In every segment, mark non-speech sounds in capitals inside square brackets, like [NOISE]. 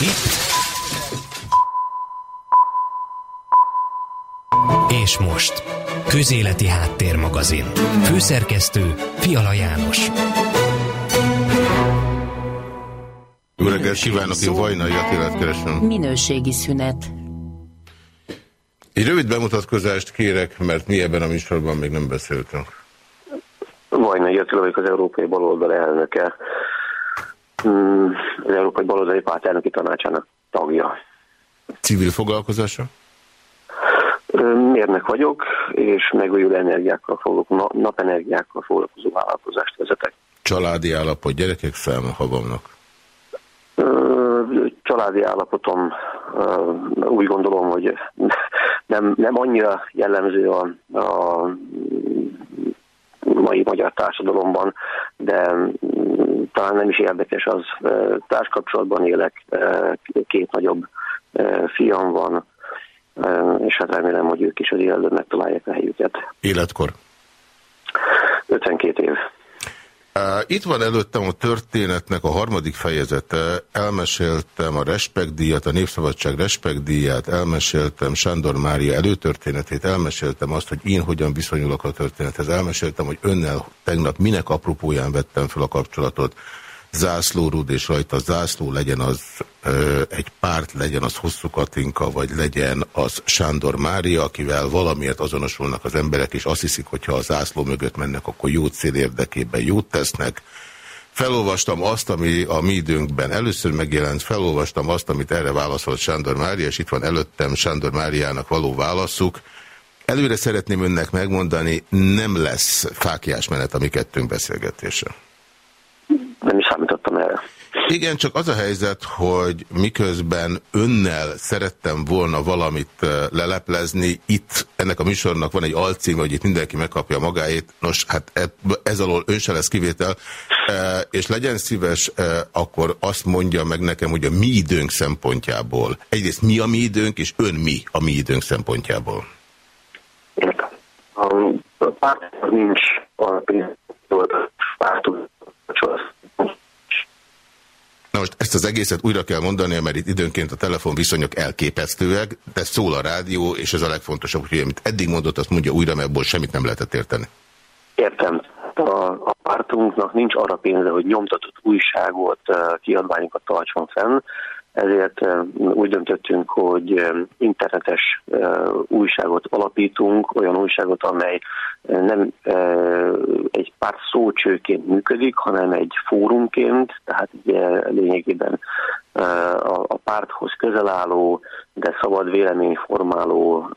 Itt. És most. Közéleti Háttérmagazin. Főszerkesztő Fiala János. Jó reggelt kívánok, én Vajnai Attilát keresem. Minőségi szünet. Egy rövid bemutatkozást kérek, mert mi ebben a műsorban még nem beszéltünk. Vajnai Attila vagyok az Európai Baloldal elnöke. Hmm, az Európai Baloldali Párt elnöki tanácsának tagja. Civil foglalkozása? Mérnek vagyok, és megújuló energiákkal fogok, napenergiákkal foglalkozó vállalkozást vezetek. Családi állapot, gyerekek száma, ha vannak? Családi állapotom úgy gondolom, hogy [LAUGHS] nem, nem annyira jellemző a, a mai magyar társadalomban, de talán nem is érdekes az. Társkapcsolatban élek, két nagyobb fiam van, és hát remélem, hogy ők is az életben megtalálják a helyüket. Életkor? 52 év. Itt van előttem a történetnek a harmadik fejezete. Elmeséltem a respektdíjat, a Népszabadság respektdíját, elmeséltem Sándor Mária előtörténetét, elmeséltem azt, hogy én hogyan viszonyulok a történethez, elmeséltem, hogy önnel tegnap minek apropóján vettem fel a kapcsolatot zászlórúd, és rajta zászló legyen az ö, egy párt, legyen az Hosszú Katinka, vagy legyen az Sándor Mária, akivel valamiért azonosulnak az emberek, és azt hiszik, hogyha a zászló mögött mennek, akkor jó cél érdekében jót tesznek. Felolvastam azt, ami a mi időnkben először megjelent, felolvastam azt, amit erre válaszolt Sándor Mária, és itt van előttem Sándor Máriának való válaszuk. Előre szeretném önnek megmondani, nem lesz fákjás menet a mi kettőnk beszélgetése nem is számítottam erre. Igen, csak az a helyzet, hogy miközben önnel szerettem volna valamit leleplezni, itt ennek a műsornak van egy alcím, hogy itt mindenki megkapja magáét, nos, hát ez alól ön se lesz kivétel, és legyen szíves, akkor azt mondja meg nekem, hogy a mi időnk szempontjából, egyrészt mi a mi időnk, és ön mi a mi időnk szempontjából? A párt nincs a pártunk Na most ezt az egészet újra kell mondani, mert itt időnként a telefonviszonyok elképesztőek, de szól a rádió, és ez a legfontosabb, hogy amit eddig mondott, azt mondja újra, mert ebből semmit nem lehetett érteni. Értem. A, a pártunknak nincs arra pénze, hogy nyomtatott újságot, kiadványokat tartson fenn, ezért úgy döntöttünk, hogy internetes újságot alapítunk, olyan újságot, amely nem egy pár szócsőként működik, hanem egy fórumként, tehát lényegében a párthoz közel álló, de szabad véleményformáló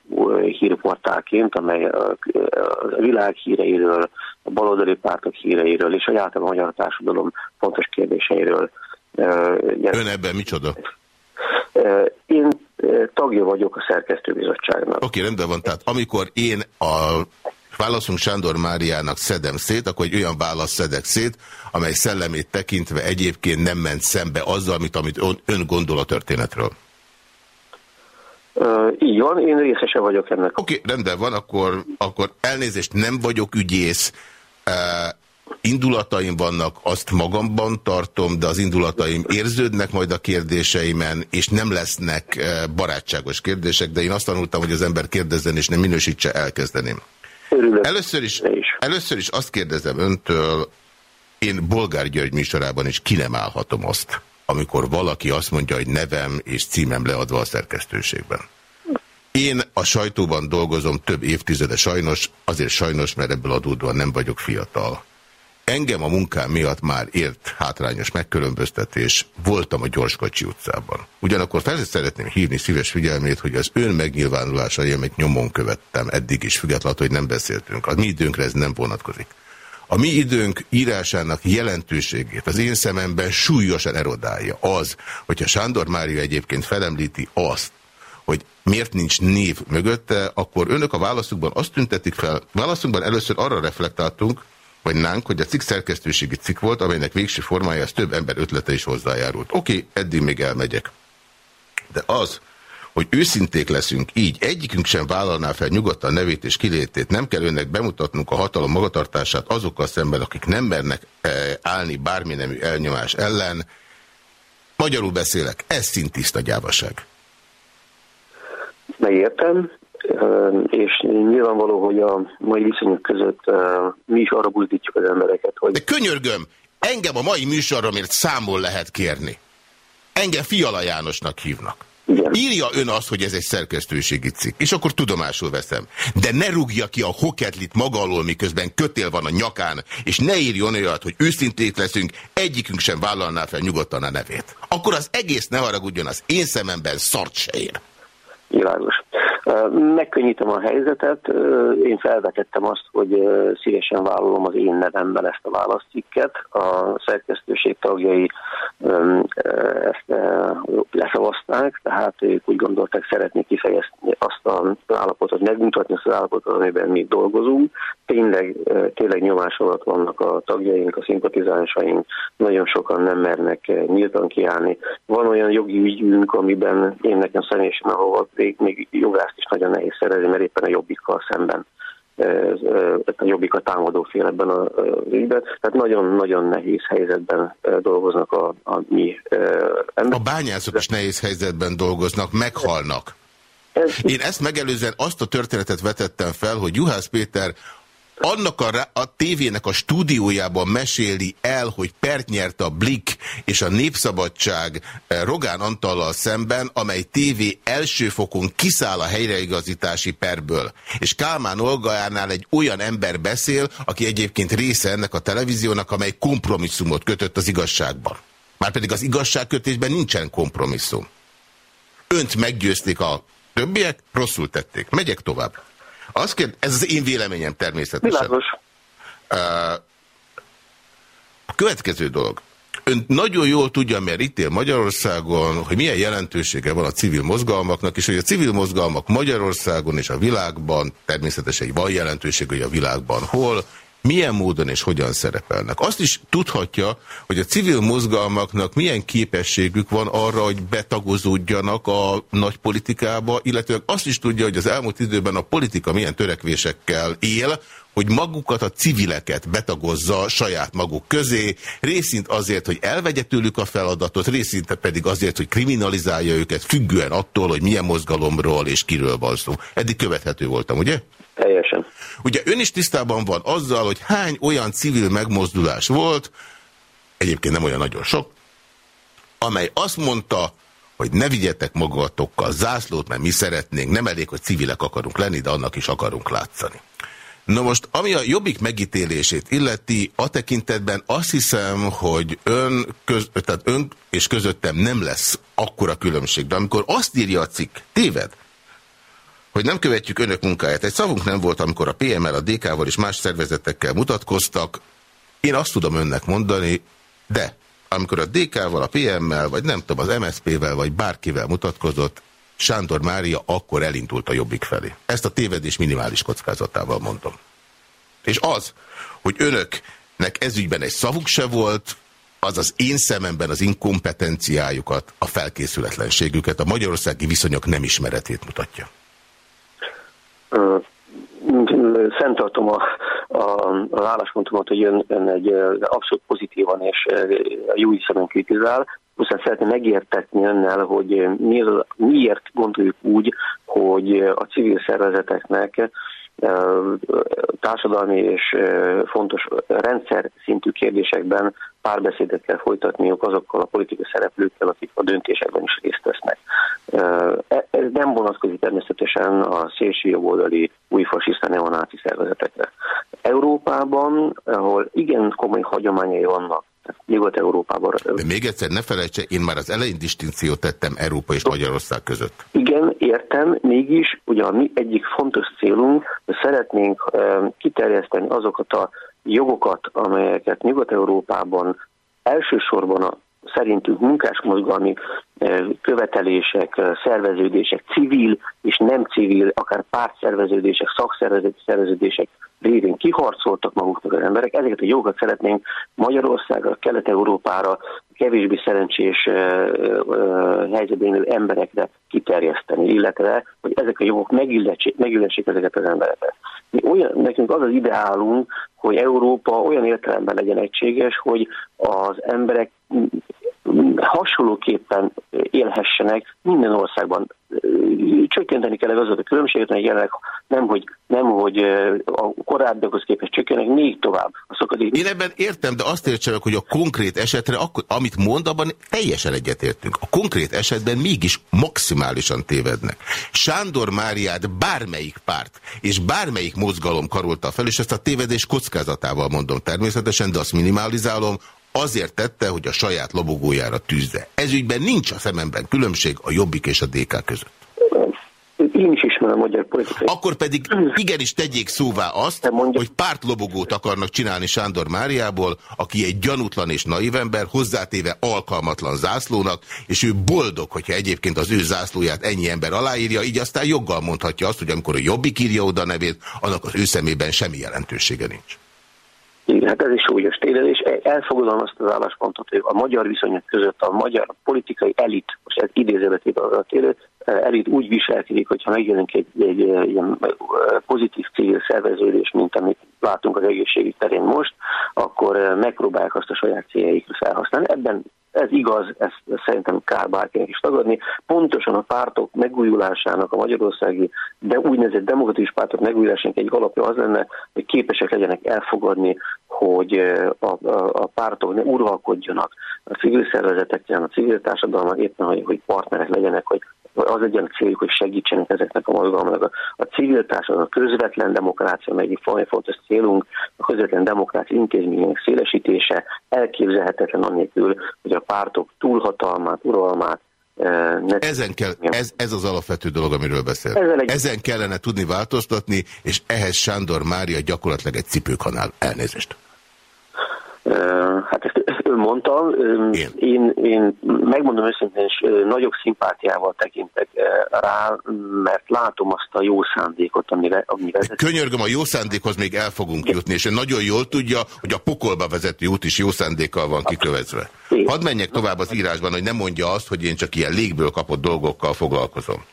hírportálként, amely a világ híreiről, a baloldali pártok híreiről és a általában a magyar társadalom fontos kérdéseiről Ön ebben micsoda? Én tagja vagyok a szerkesztőbizottságnak. Oké, okay, rendben van. Tehát amikor én a válaszunk Sándor Máriának szedem szét, akkor egy olyan válasz szedek szét, amely szellemét tekintve egyébként nem ment szembe azzal, amit, amit ön gondol a történetről. Uh, így van, én részese vagyok ennek. Oké, okay, rendben van, akkor, akkor elnézést, nem vagyok ügyész, uh, indulataim vannak, azt magamban tartom, de az indulataim érződnek majd a kérdéseimen, és nem lesznek eh, barátságos kérdések, de én azt tanultam, hogy az ember kérdezzen, és nem minősítse, elkezdeném. Először is, először is azt kérdezem öntől, én Bolgár György műsorában is ki nem állhatom azt, amikor valaki azt mondja, hogy nevem és címem leadva a szerkesztőségben. Én a sajtóban dolgozom több évtizede sajnos, azért sajnos, mert ebből adódóan nem vagyok fiatal. Engem a munkám miatt már ért hátrányos megkülönböztetés, voltam a Gyorskocsi utcában. Ugyanakkor fel szeretném hívni szíves figyelmét, hogy az ön megnyilvánulása, amit nyomon követtem eddig is, függetlenül, hogy nem beszéltünk. A mi időnkre ez nem vonatkozik. A mi időnk írásának jelentőségét az én szememben súlyosan erodálja az, hogyha Sándor Mária egyébként felemlíti azt, hogy miért nincs név mögötte, akkor önök a válaszukban azt tüntetik fel, válaszunkban először arra reflektáltunk, vagy nánk, hogy a cikk szerkesztőségi cikk volt, amelynek végső az több ember ötlete is hozzájárult. Oké, okay, eddig még elmegyek. De az, hogy őszinték leszünk így, egyikünk sem vállalná fel nyugodtan nevét és kilétét, nem kell önnek bemutatnunk a hatalom magatartását azokkal szemben, akik nem mernek eh, állni bármi nemű elnyomás ellen, Magyarul beszélek, ez szintiszta gyávaság. Megértem, és nyilvánvaló, hogy a mai viszonyok között mi is arra buzdítjuk az embereket, hogy... De könyörgöm, engem a mai műsoromért számol lehet kérni. Engem Fiala Jánosnak hívnak. Igen. Írja ön azt, hogy ez egy szerkesztőségi cikk, és akkor tudomásul veszem. De ne rúgja ki a hoketlit maga alól, miközben kötél van a nyakán, és ne írjon olyat, hogy őszinték leszünk, egyikünk sem vállalná fel nyugodtan a nevét. Akkor az egész ne haragudjon, az én szememben szart se ér. Világos. Megkönnyítem a helyzetet. Én felvetettem azt, hogy szívesen vállalom az én nevemben ezt a választcikket. A szerkesztőség tagjai ezt leszavazták, tehát ők úgy gondolták, szeretnék kifejezni azt az állapotot, megmutatni azt az állapotot, amiben mi dolgozunk. Tényleg, tényleg nyomás alatt vannak a tagjaink, a szimpatizánsaink, nagyon sokan nem mernek nyíltan kiállni. Van olyan jogi ügyünk, amiben én nekem személyesen, ahol még, még jogászt is nagyon nehéz szerezni, mert éppen a jobbikkal szemben a jobbik a támadó fél ebben az ügyben. Tehát nagyon-nagyon nehéz helyzetben dolgoznak a, a mi emberek. A bányászok is nehéz helyzetben dolgoznak, meghalnak. Én ezt megelőzően azt a történetet vetettem fel, hogy Juhász Péter annak a, a tévének a stúdiójában meséli el, hogy pert nyert a Blik és a Népszabadság eh, Rogán Antallal szemben, amely tévé első fokon kiszáll a helyreigazítási perből. És Kálmán Olgajánál egy olyan ember beszél, aki egyébként része ennek a televíziónak, amely kompromisszumot kötött az igazságban. Márpedig az igazságkötésben nincsen kompromisszum. Önt meggyőzték a többiek, rosszul tették. Megyek tovább. Azt kérd, ez az én véleményem természetesen. Világos. A következő dolog. Ön nagyon jól tudja, mert itt él Magyarországon, hogy milyen jelentősége van a civil mozgalmaknak, és hogy a civil mozgalmak Magyarországon és a világban, természetesen van jelentőség, hogy a világban hol, milyen módon és hogyan szerepelnek. Azt is tudhatja, hogy a civil mozgalmaknak milyen képességük van arra, hogy betagozódjanak a nagy politikába, illetve azt is tudja, hogy az elmúlt időben a politika milyen törekvésekkel él, hogy magukat a civileket betagozza saját maguk közé, részint azért, hogy elvegye tőlük a feladatot, részint pedig azért, hogy kriminalizálja őket, függően attól, hogy milyen mozgalomról és kiről van szó. Eddig követhető voltam, ugye? Teljesen. Ugye ön is tisztában van azzal, hogy hány olyan civil megmozdulás volt, egyébként nem olyan nagyon sok, amely azt mondta, hogy ne vigyetek magatokkal zászlót, mert mi szeretnénk, nem elég, hogy civilek akarunk lenni, de annak is akarunk látszani. Na most, ami a jobbik megítélését illeti, a tekintetben azt hiszem, hogy ön, köz, tehát ön és közöttem nem lesz akkora különbség. De amikor azt írja a cikk, téved, hogy nem követjük önök munkáját. Egy szavunk nem volt, amikor a PML, a DK-val és más szervezetekkel mutatkoztak. Én azt tudom önnek mondani, de amikor a DK-val, a PML, vagy nem tudom, az MSZP-vel, vagy bárkivel mutatkozott, Sándor Mária akkor elindult a jobbik felé. Ezt a tévedés minimális kockázatával mondom. És az, hogy önöknek ezügyben egy szavuk se volt, az az én szememben az inkompetenciájukat, a felkészületlenségüket, a magyarországi viszonyok nem ismeretét mutatja. Fentartom a, a, az álláspontomat, hogy ön, ön egy abszolút pozitívan és jó szemben kritizál, Viszont szeretném megértetni önnel, hogy miért gondoljuk úgy, hogy a civil szervezeteknek társadalmi és fontos rendszer szintű kérdésekben párbeszédet kell folytatniuk azokkal a politikai szereplőkkel, akik a döntésekben is részt vesznek. E, ez nem vonatkozik természetesen a szélső jobboldali új fasiszta neonáci szervezetekre. Európában, ahol igen komoly hagyományai vannak Nyugat-Európában. De még egyszer ne felejtse, én már az elején distinkciót tettem Európa és Magyarország között. Igen, értem, mégis ugye a mi egyik fontos célunk, hogy szeretnénk kiterjeszteni azokat a jogokat, amelyeket Nyugat-Európában elsősorban a szerintünk munkásmozgalmi követelések, szerveződések, civil és nem civil, akár pártszerveződések, szakszerveződések révén kiharcoltak maguknak az emberek. Ezeket a jogokat szeretnénk Magyarországra, Kelet-Európára, kevésbé szerencsés helyzetben élő emberekre kiterjeszteni, illetve, hogy ezek a jogok megillessék ezeket az embereket. Mi olyan, nekünk az az ideálunk, hogy Európa olyan értelemben legyen egységes, hogy az emberek hasonlóképpen élhessenek minden országban. Csökkenteni kell azokat a különbséget, hogy jelenleg nem, hogy, nem, hogy a korábbiakhoz képest csökkennek, még tovább a szakadék. Én ebben értem, de azt értsem, hogy a konkrét esetre, akkor, amit mond, abban teljesen egyetértünk. A konkrét esetben mégis maximálisan tévednek. Sándor Máriát bármelyik párt és bármelyik mozgalom karolta fel, és ezt a tévedés kockázatával mondom természetesen, de azt minimalizálom, azért tette, hogy a saját lobogójára tűzze. Ezügyben nincs a szememben különbség a Jobbik és a DK között. Én is ismerem a magyar politikai. Akkor pedig igenis tegyék szóvá azt, hogy pártlobogót akarnak csinálni Sándor Máriából, aki egy gyanútlan és naív ember, hozzátéve alkalmatlan zászlónak, és ő boldog, hogyha egyébként az ő zászlóját ennyi ember aláírja, így aztán joggal mondhatja azt, hogy amikor a Jobbik írja oda a nevét, annak az ő szemében semmi jelentősége nincs. Igen, hát ez is súlyos tévedés. Elfogadom azt az álláspontot, hogy a magyar viszonyok között a magyar politikai elit, most ez idézőletében az élő, elit úgy viselkedik, hogyha megjelenik egy, egy, egy ilyen pozitív civil szerveződés, mint amit látunk az egészségügy terén most, akkor megpróbálják azt a saját céljaikra felhasználni. Ebben ez igaz, ezt szerintem kár bárkinek is tagadni. Pontosan a pártok megújulásának, a magyarországi de úgynevezett demokratikus pártok megújulásának egy alapja az lenne, hogy képesek legyenek elfogadni, hogy a, a, a pártok ne uralkodjanak a civil szervezetekkel, a civil társadalmak éppen, hogy, hogy partnerek legyenek, hogy az egyen céljuk, hogy segítsenek ezeknek a mozgalmaknak. A civil társadalom, a közvetlen demokrácia, mely egyik fontos célunk, a közvetlen demokrácia intézményének szélesítése elképzelhetetlen annélkül, hogy a pártok túlhatalmát, uralmát eh, ezen kell, ez, ez az alapvető dolog, amiről beszél. Egy... Ezen kellene tudni változtatni, és ehhez Sándor Mária gyakorlatilag egy cipőkanál. Elnézést. Hát ezt ő mondta, én, én, én megmondom őszintén, és nagyobb szimpátiával tekintek rá, mert látom azt a jó szándékot, amire, amire Könyörgöm, a jó szándékhoz még el fogunk jutni, és ő nagyon jól tudja, hogy a pokolba vezető út is jó szándékkal van kikövezve. Hadd menjek tovább az írásban, hogy nem mondja azt, hogy én csak ilyen légből kapott dolgokkal foglalkozom.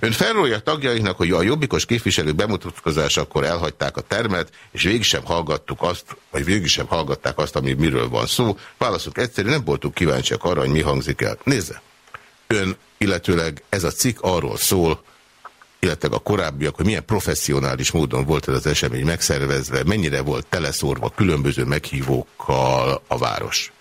Ön felrólja tagjainknak, hogy a jobbikos képviselők bemutatkozásakor elhagyták a termet, és végig sem hallgattuk azt, vagy végig sem hallgatták azt, ami miről van szó. Válaszok egyszerű, nem voltunk kíváncsiak arra, hogy mi hangzik el. Nézze! Ön, illetőleg ez a cikk arról szól, illetve a korábbiak, hogy milyen professzionális módon volt ez az esemény megszervezve, mennyire volt teleszórva különböző meghívókkal a város.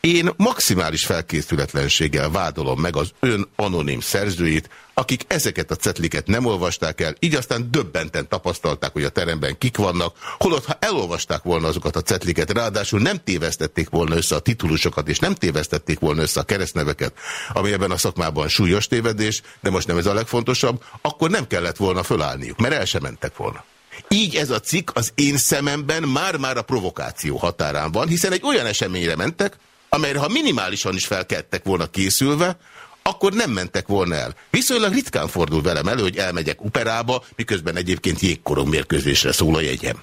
Én maximális felkészületlenséggel vádolom meg az ön anonim szerzőit, akik ezeket a cetliket nem olvasták el, így aztán döbbenten tapasztalták, hogy a teremben kik vannak, holott ha elolvasták volna azokat a cetliket, ráadásul nem tévesztették volna össze a titulusokat, és nem tévesztették volna össze a keresztneveket, ami ebben a szakmában súlyos tévedés, de most nem ez a legfontosabb, akkor nem kellett volna fölállniuk, mert el sem mentek volna. Így ez a cikk az én szememben már-már a provokáció határán van, hiszen egy olyan eseményre mentek, amelyre ha minimálisan is felkeltek volna készülve, akkor nem mentek volna el. Viszonylag ritkán fordul velem elő, hogy elmegyek operába, miközben egyébként jégkorong mérkőzésre szól a jegyem.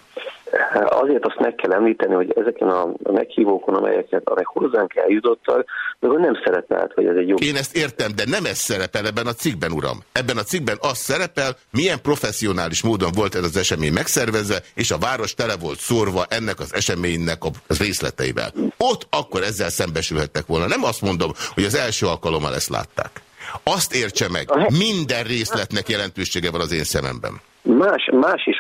Azért azt meg kell említeni, hogy ezeken a meghívókon, amelyeket amelyek hozzánk eljutottak, meg nem szerepelt, hogy ez egy jó... Én ezt értem, de nem ez szerepel ebben a cikkben, uram. Ebben a cikkben az szerepel, milyen professzionális módon volt ez az esemény megszervezve, és a város tele volt szórva ennek az eseménynek a részleteivel. Ott akkor ezzel szembesülhettek volna. Nem azt mondom, hogy az első alkalommal ezt látták. Azt értse meg, minden részletnek jelentősége van az én szememben. Más, más is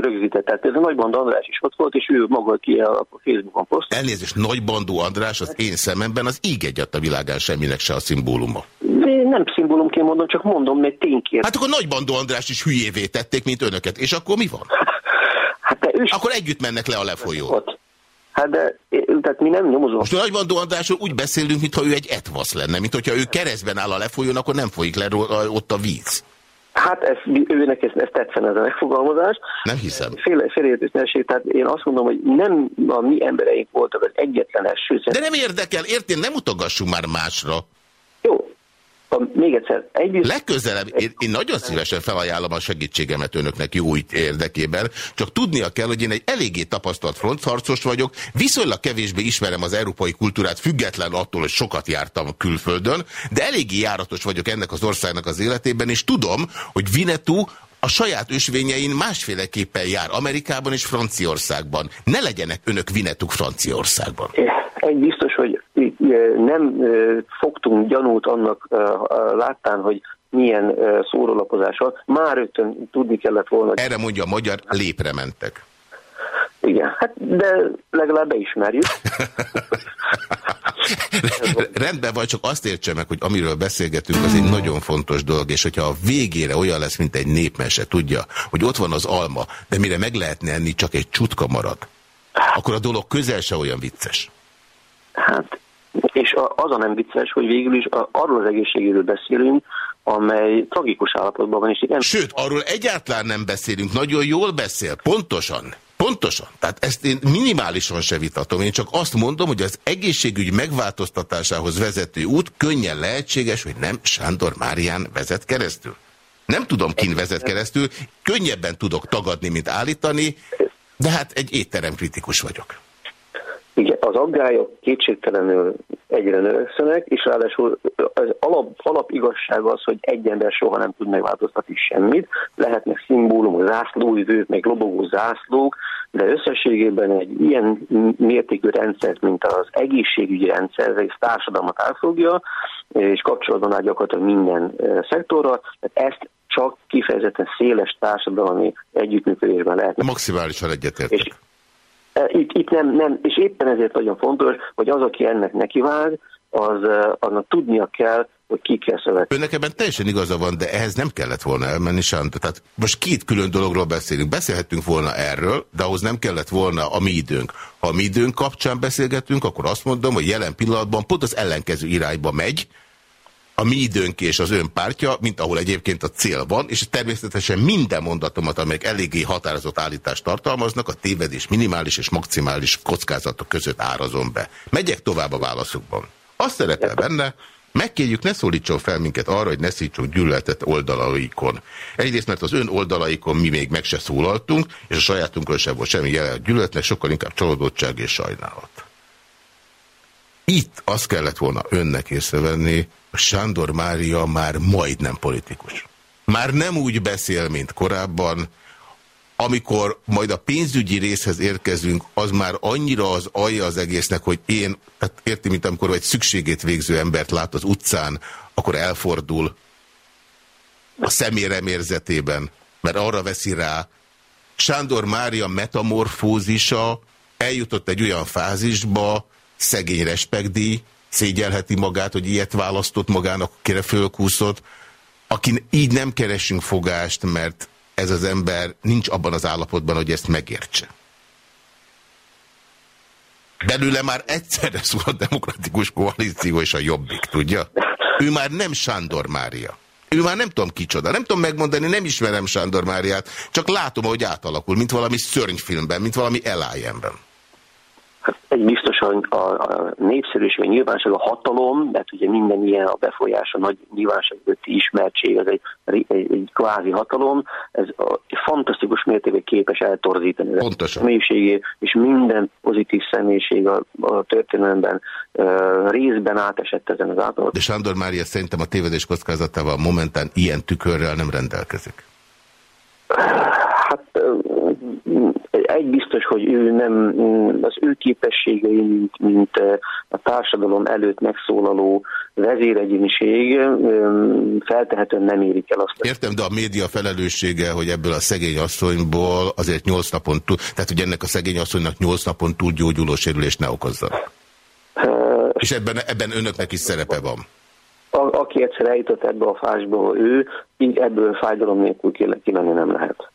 rögzített, tehát ez a Nagybandó András is ott volt, és ő maga ki a Facebookon poszt. Elnézést, Nagybandó András az én szememben az íg egyat a világán semminek se a szimbóluma. Én nem szimbólumként mondom, csak mondom, mert tényként. Hát akkor Nagybandó András is hülyévé tették, mint önöket, és akkor mi van? [LAUGHS] Hát de ő Akkor együtt mennek le a lefolyó. Hát de, tehát mi nem nyomozunk. Most a Nagybandó Andrásról úgy beszélünk, mintha ő egy etvasz lenne, mint hogyha ő keresztben áll a lefolyón, akkor nem folyik le ott a víz. Hát ez, őnek ez, ez tetszene ez a megfogalmazás. Nem hiszem. Fél, félértősnesség, tehát én azt mondom, hogy nem a mi embereink voltak az egyetlen első. De nem érdekel, értén, nem utogassunk már másra. Jó, még egyszer, egy Legközelebb, én, én nagyon szívesen felajánlom a segítségemet önöknek jó érdekében, csak tudnia kell, hogy én egy eléggé tapasztalt frontharcos vagyok, viszonylag kevésbé ismerem az európai kultúrát, független attól, hogy sokat jártam külföldön, de eléggé járatos vagyok ennek az országnak az életében, és tudom, hogy Vinetú a saját ösvényein másféleképpen jár Amerikában és Franciaországban. Ne legyenek önök Vinetuk Franciaországban. Egy nem fogtunk gyanút annak láttán, hogy milyen szórólapozással, már rögtön tudni kellett volna. Erre mondja a magyar, lépre mentek. Igen, hát de legalább beismerjük. [LAUGHS] Rendben van, csak azt értse meg, hogy amiről beszélgetünk, az egy nagyon fontos dolog, és hogyha a végére olyan lesz, mint egy népmese, tudja, hogy ott van az alma, de mire meg lehetne enni, csak egy csutka marad, akkor a dolog közel se olyan vicces. Hát, és az a nem vicces, hogy végül is arról az egészségéről beszélünk, amely tragikus állapotban van. És igen... Sőt, arról egyáltalán nem beszélünk, nagyon jól beszél, pontosan. Pontosan. Tehát ezt én minimálisan se vitatom. Én csak azt mondom, hogy az egészségügy megváltoztatásához vezető út könnyen lehetséges, hogy nem Sándor Márián vezet keresztül. Nem tudom, kin vezet keresztül, könnyebben tudok tagadni, mint állítani, de hát egy étterem kritikus vagyok. Igen, az aggályok kétségtelenül egyre növekszenek, és ráadásul az alap, igazság az, hogy egy ember soha nem tud megváltoztatni semmit. Lehetnek szimbólumok, zászlóüvők, meg lobogó zászlók, de összességében egy ilyen mértékű rendszert, mint az egészségügyi rendszer, ez egy társadalmat elfogja, és kapcsolatban áll gyakorlatilag minden szektorral. Tehát ezt csak kifejezetten széles társadalmi együttműködésben lehet. Maximálisan egyetértek. E, itt, itt nem, nem, és éppen ezért nagyon fontos, hogy az, aki ennek nekivág, az, e, annak tudnia kell, hogy ki kell szövetni. Önnek ebben teljesen igaza van, de ehhez nem kellett volna elmenni, Sánta. Tehát most két külön dologról beszélünk. Beszélhetünk volna erről, de ahhoz nem kellett volna a mi időnk. Ha a mi időnk kapcsán beszélgetünk, akkor azt mondom, hogy jelen pillanatban pont az ellenkező irányba megy, a mi időnk és az ön pártja, mint ahol egyébként a cél van, és természetesen minden mondatomat, amelyek eléggé határozott állítást tartalmaznak, a tévedés minimális és maximális kockázatok között árazom be. Megyek tovább a válaszokban. Azt szerepel benne, Megkérjük, ne szólítson fel minket arra, hogy ne szítsunk gyűlöletet oldalaikon. Egyrészt, mert az ön oldalaikon mi még meg se szólaltunk, és a sajátunkon sem volt semmi jelen a gyűlöletnek, sokkal inkább csalódottság és sajnálat. Itt azt kellett volna önnek észrevenni, Sándor Mária már majdnem politikus. Már nem úgy beszél, mint korábban, amikor majd a pénzügyi részhez érkezünk, az már annyira az alja az egésznek, hogy én, tehát érti, mint amikor egy szükségét végző embert lát az utcán, akkor elfordul a szemérem érzetében, mert arra veszi rá. Sándor Mária metamorfózisa eljutott egy olyan fázisba, szegény respektdíj, szégyelheti magát, hogy ilyet választott magának, kire fölkúszott, akin így nem keresünk fogást, mert ez az ember nincs abban az állapotban, hogy ezt megértse. Belőle már egyszerre szól a demokratikus koalíció és a jobbik, tudja? Ő már nem Sándor Mária. Ő már nem tudom kicsoda. Nem tudom megmondani, nem ismerem Sándor Máriát, csak látom, hogy átalakul, mint valami szörnyfilmben, mint valami elájemben. Hát egy biztosan a, a népszerűség, a nyilvánosság, a hatalom, mert ugye minden ilyen a befolyás, a nagy nyilvánosság ismertség, az egy, egy, egy kvázi hatalom, ez a, egy fantasztikus mértékben képes eltorzítani a személyiségét, és minden pozitív személyiség a, a történelemben uh, részben átesett ezen az átalakon. De Sándor Mária szerintem a tévedés kockázatával momentán ilyen tükörrel nem rendelkezik. Hát biztos, hogy ő nem, az ő képességei, mint, mint a társadalom előtt megszólaló vezéregyéniség feltehetően nem érik el azt. Értem, de a média felelőssége, hogy ebből a szegény asszonyból azért nyolc napon túl, tehát hogy ennek a szegény asszonynak nyolc napon túl gyógyuló sérülést ne okozza. Uh, És ebben, ebben önöknek is szerepe van. A, aki egyszer eljutott ebbe a fásba, ő így ebből fájdalom nélkül kimenni nem lehet.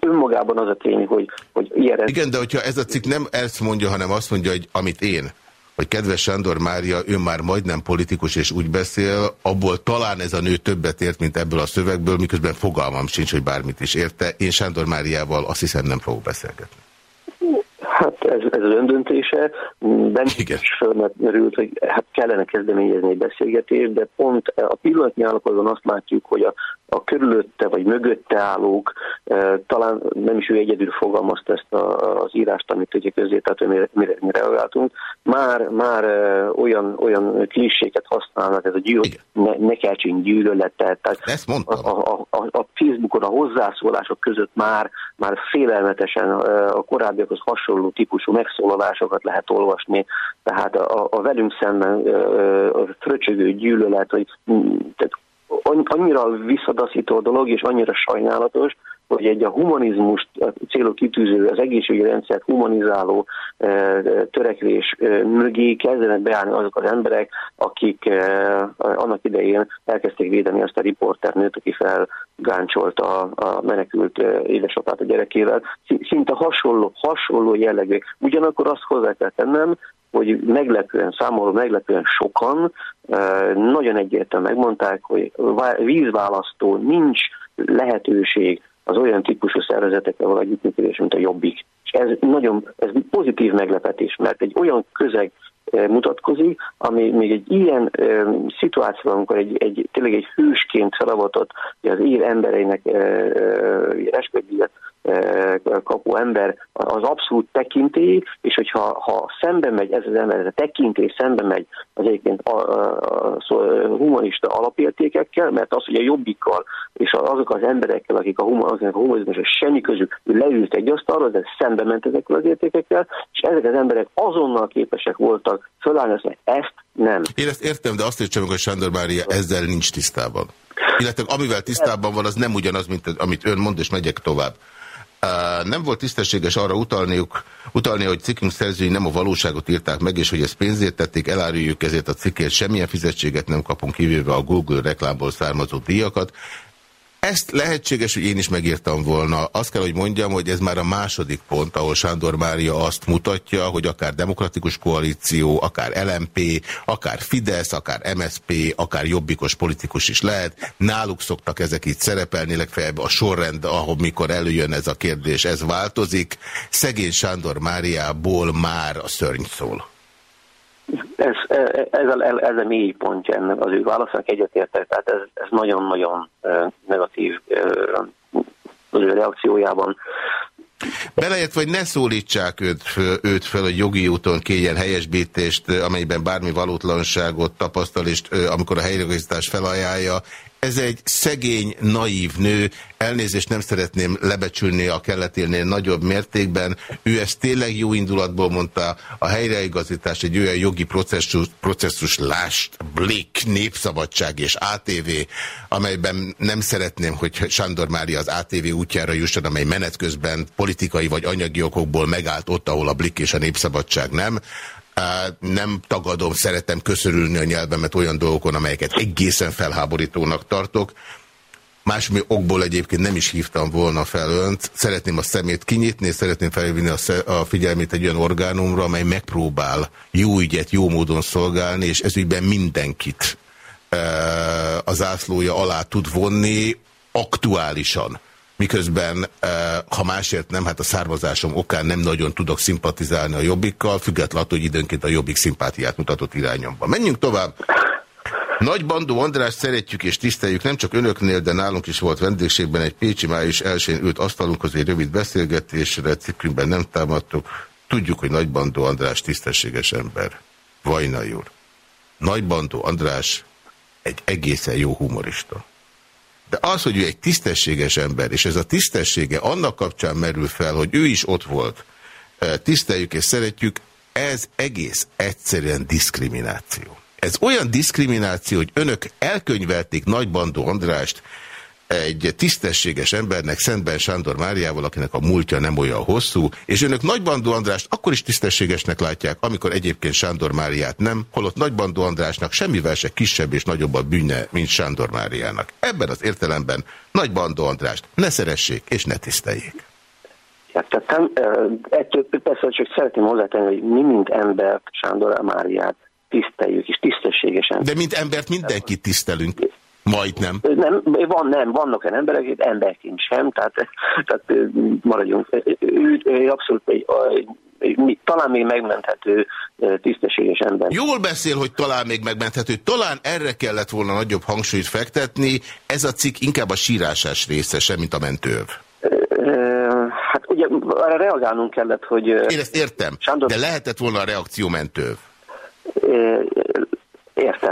Önmagában az a tény, hogy, hogy ilyen... Igen, de hogyha ez a cikk nem ezt mondja, hanem azt mondja, hogy amit én, hogy kedves Sándor Mária, ő már majdnem politikus és úgy beszél, abból talán ez a nő többet ért, mint ebből a szövegből, miközben fogalmam sincs, hogy bármit is érte. Én Sándor Máriával azt hiszem nem fogok beszélgetni. Az öndöntése. Bennem is fölmerült, hogy hát kellene kezdeményezni egy beszélgetést, de pont a pillanatnyi állapotban azt látjuk, hogy a, a körülötte vagy mögötte állók, talán nem is ő egyedül fogalmazta ezt az írást, amit ugye közé, tehát mire, mire, mire reagáltunk, már, már olyan, olyan kliséket használnak, ez a gyűlölet, ne, ne keltsünk gyűlöletet. Tehát Ezt a, a, a, a Facebookon a hozzászólások között már, már félelmetesen a korábbiakhoz hasonló típusú megszólalásokat lehet olvasni, tehát a, a velünk szemben a fröcsögő gyűlölet, hogy tehát annyira visszadaszító dolog, és annyira sajnálatos, hogy egy a humanizmus célok kitűző, az egészségügyi rendszert humanizáló törekvés mögé kezdenek beállni azok az emberek, akik annak idején elkezdték védeni azt a riporternőt, aki felgáncsolta a menekült édesapát a gyerekével. Szinte hasonló, hasonló jellegű. Ugyanakkor azt hozzá kell tennem, hogy meglepően, számomra meglepően sokan nagyon egyértelműen megmondták, hogy vízválasztó nincs lehetőség az olyan típusú szervezetekkel való együttműködés, mint a Jobbik. És ez nagyon ez pozitív meglepetés, mert egy olyan közeg mutatkozik, ami még egy ilyen e, szituációban, amikor egy, egy, tényleg egy hősként felavatott, az ér embereinek e, e, kapó ember az abszolút tekintély, és hogyha ha szembe megy ez az ember, ez a tekintély szembe megy az egyébként a, a, a, a humanista alapértékekkel, mert az, hogy a jobbikkal és azok az emberekkel, akik a, humanizmusra semmi közük, leült egy asztalra, de szembe ment ezekkel az értékekkel, és ezek az emberek azonnal képesek voltak fölállni, azt ezt nem. Én ezt értem, de azt értsem, hogy Sándor Mária ezzel nincs tisztában. Illetve amivel tisztában van, az nem ugyanaz, mint amit ön mond, és megyek tovább. Nem volt tisztességes arra utalniuk, utalni, hogy cikkünk szerzői nem a valóságot írták meg, és hogy ezt pénzért tették, eláruljuk ezért a cikkért, semmilyen fizetséget nem kapunk, kivéve a Google reklámból származó díjakat. Ezt lehetséges, hogy én is megírtam volna. Azt kell, hogy mondjam, hogy ez már a második pont, ahol Sándor Mária azt mutatja, hogy akár demokratikus koalíció, akár LMP, akár Fidesz, akár MSP, akár jobbikos politikus is lehet. Náluk szoktak ezek így szerepelni, legfeljebb a sorrend, ahol mikor előjön ez a kérdés, ez változik. Szegény Sándor Máriából már a szörny szól. Ez, ez, a, ez a mély pontja ennek az ő válaszának egyetértek, tehát ez, nagyon-nagyon negatív az ő reakciójában. Belejött, vagy ne szólítsák őt, őt fel, hogy jogi úton kérjen helyesbítést, amelyben bármi valótlanságot tapasztal, és amikor a helyreigazítás felajánlja, ez egy szegény, naív nő, elnézést nem szeretném lebecsülni a kelletélnél nagyobb mértékben. Ő ezt tényleg jó indulatból mondta, a helyreigazítás egy olyan jogi processus, processus lást, Blik, Népszabadság és ATV, amelyben nem szeretném, hogy Sándor Mária az ATV útjára jusson, amely menet közben politikai vagy anyagi okokból megállt ott, ahol a Blik és a Népszabadság nem. Nem tagadom, szeretem köszörülni a nyelvemet olyan dolgokon, amelyeket egészen felháborítónak tartok. Másmi okból egyébként nem is hívtam volna fel önt. Szeretném a szemét kinyitni, és szeretném felvinni a, a figyelmét egy olyan orgánumra, amely megpróbál jó ügyet jó módon szolgálni, és ezügyben mindenkit e, az ászlója alá tud vonni aktuálisan miközben, eh, ha másért nem, hát a származásom okán nem nagyon tudok szimpatizálni a Jobbikkal, függetlenül hogy időnként a Jobbik szimpátiát mutatott irányomba. Menjünk tovább. Nagy Bandó András szeretjük és tiszteljük, nem csak önöknél, de nálunk is volt vendégségben egy Pécsi május elsőn ült asztalunkhoz egy rövid beszélgetésre, cikkünkben nem támadtuk. Tudjuk, hogy Nagy Bandó András tisztességes ember. Vajnai úr. Nagy Bandó András egy egészen jó humorista. De az, hogy ő egy tisztességes ember, és ez a tisztessége annak kapcsán merül fel, hogy ő is ott volt, tiszteljük és szeretjük, ez egész egyszerűen diszkrimináció. Ez olyan diszkrimináció, hogy önök elkönyvelték Nagybandó Andrást, egy tisztességes embernek, Szentben Sándor Máriával, akinek a múltja nem olyan hosszú, és önök Nagybandó Andrást akkor is tisztességesnek látják, amikor egyébként Sándor Máriát nem, holott Nagybandó Andrásnak semmivel se kisebb és nagyobb a bűne, mint Sándor Máriának. Ebben az értelemben Nagybandó Andrást ne szeressék és ne tiszteljék. Értettem. Ettől persze csak szeretném hozzátenni, hogy mi, mint embert, Sándor Máriát tiszteljük, és tisztességesen. De mint embert mindenkit tisztelünk. Majdnem. Nem, van, nem, vannak olyan emberek, emberként sem, tehát, tehát maradjunk. Ő, ő abszolút egy, talán még megmenthető tisztességes ember. Jól beszél, hogy talán még megmenthető. Talán erre kellett volna nagyobb hangsúlyt fektetni. Ez a cikk inkább a sírásás része, mint a mentőv. Hát ugye arra reagálnunk kellett, hogy... Én ezt értem, Sándor... de lehetett volna a reakció mentőv.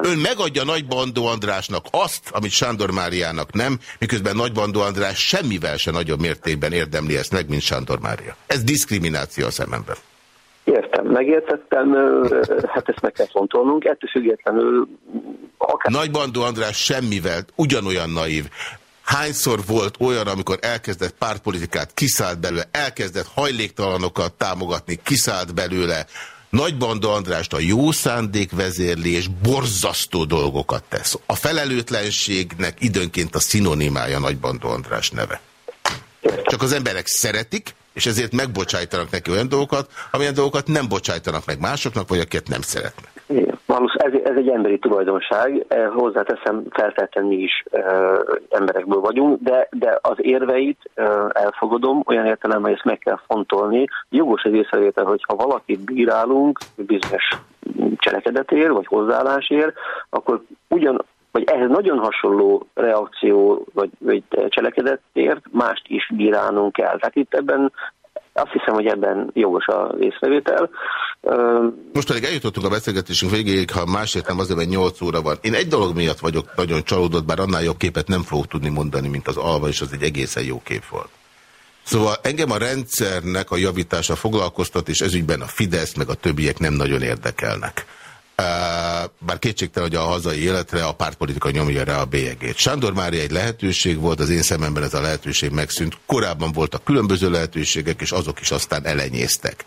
Ön megadja Nagybandó Andrásnak azt, amit Sándor Máriának nem, miközben Nagybandó András semmivel se nagyobb mértékben érdemli ezt meg, mint Sándor Mária. Ez diszkrimináció a szememben. Értem, megértettem, hát ezt meg kell fontolnunk, ettől függetlenül... Akár... Nagybandó András semmivel ugyanolyan naív. Hányszor volt olyan, amikor elkezdett pártpolitikát, kiszállt belőle, elkezdett hajléktalanokat támogatni, kiszállt belőle, Nagybanda Andrást a jó szándék vezérli, és borzasztó dolgokat tesz. A felelőtlenségnek időnként a szinonimája Nagybanda András neve. Csak az emberek szeretik, és ezért megbocsájtanak neki olyan dolgokat, amilyen dolgokat nem bocsájtanak meg másoknak, vagy akiket nem szeretnek. Ez, ez egy emberi tulajdonság, eh, hozzáteszem, feltétlenül mi is e, emberekből vagyunk, de, de az érveit e, elfogadom, olyan értelemben, hogy ezt meg kell fontolni. Jogos az észrevétel, hogy ha valakit bírálunk bizonyos cselekedetért, vagy hozzáállásért, akkor ugyan vagy ehhez nagyon hasonló reakció vagy, vagy cselekedetért mást is bírálnunk kell. Tehát itt ebben azt hiszem, hogy ebben jogos a észrevétel. Most pedig eljutottunk a beszélgetésünk végéig, ha másért nem azért, mert 8 óra van. Én egy dolog miatt vagyok nagyon csalódott, bár annál jobb képet nem fogok tudni mondani, mint az Alva, és az egy egészen jó kép volt. Szóval engem a rendszernek a javítása foglalkoztat, és ezügyben a Fidesz meg a többiek nem nagyon érdekelnek bár kétségtelen, hogy a hazai életre a pártpolitika nyomja rá a bélyegét. Sándor Mária egy lehetőség volt, az én szememben ez a lehetőség megszűnt. Korábban voltak különböző lehetőségek, és azok is aztán elenyésztek.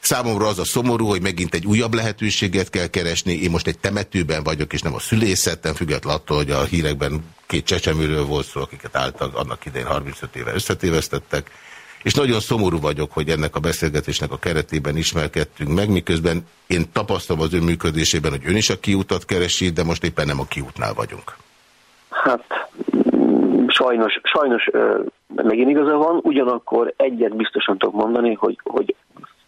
Számomra az a szomorú, hogy megint egy újabb lehetőséget kell keresni. Én most egy temetőben vagyok, és nem a szülészetten, függetlenül attól, hogy a hírekben két csecsemőről volt szó, akiket álltak annak idején 35 éve összetévesztettek és nagyon szomorú vagyok, hogy ennek a beszélgetésnek a keretében ismerkedtünk meg, miközben én tapasztalom az ön működésében, hogy ön is a kiútat keresi, de most éppen nem a kiútnál vagyunk. Hát sajnos, sajnos megint igaza van, ugyanakkor egyet biztosan tudok mondani, hogy, hogy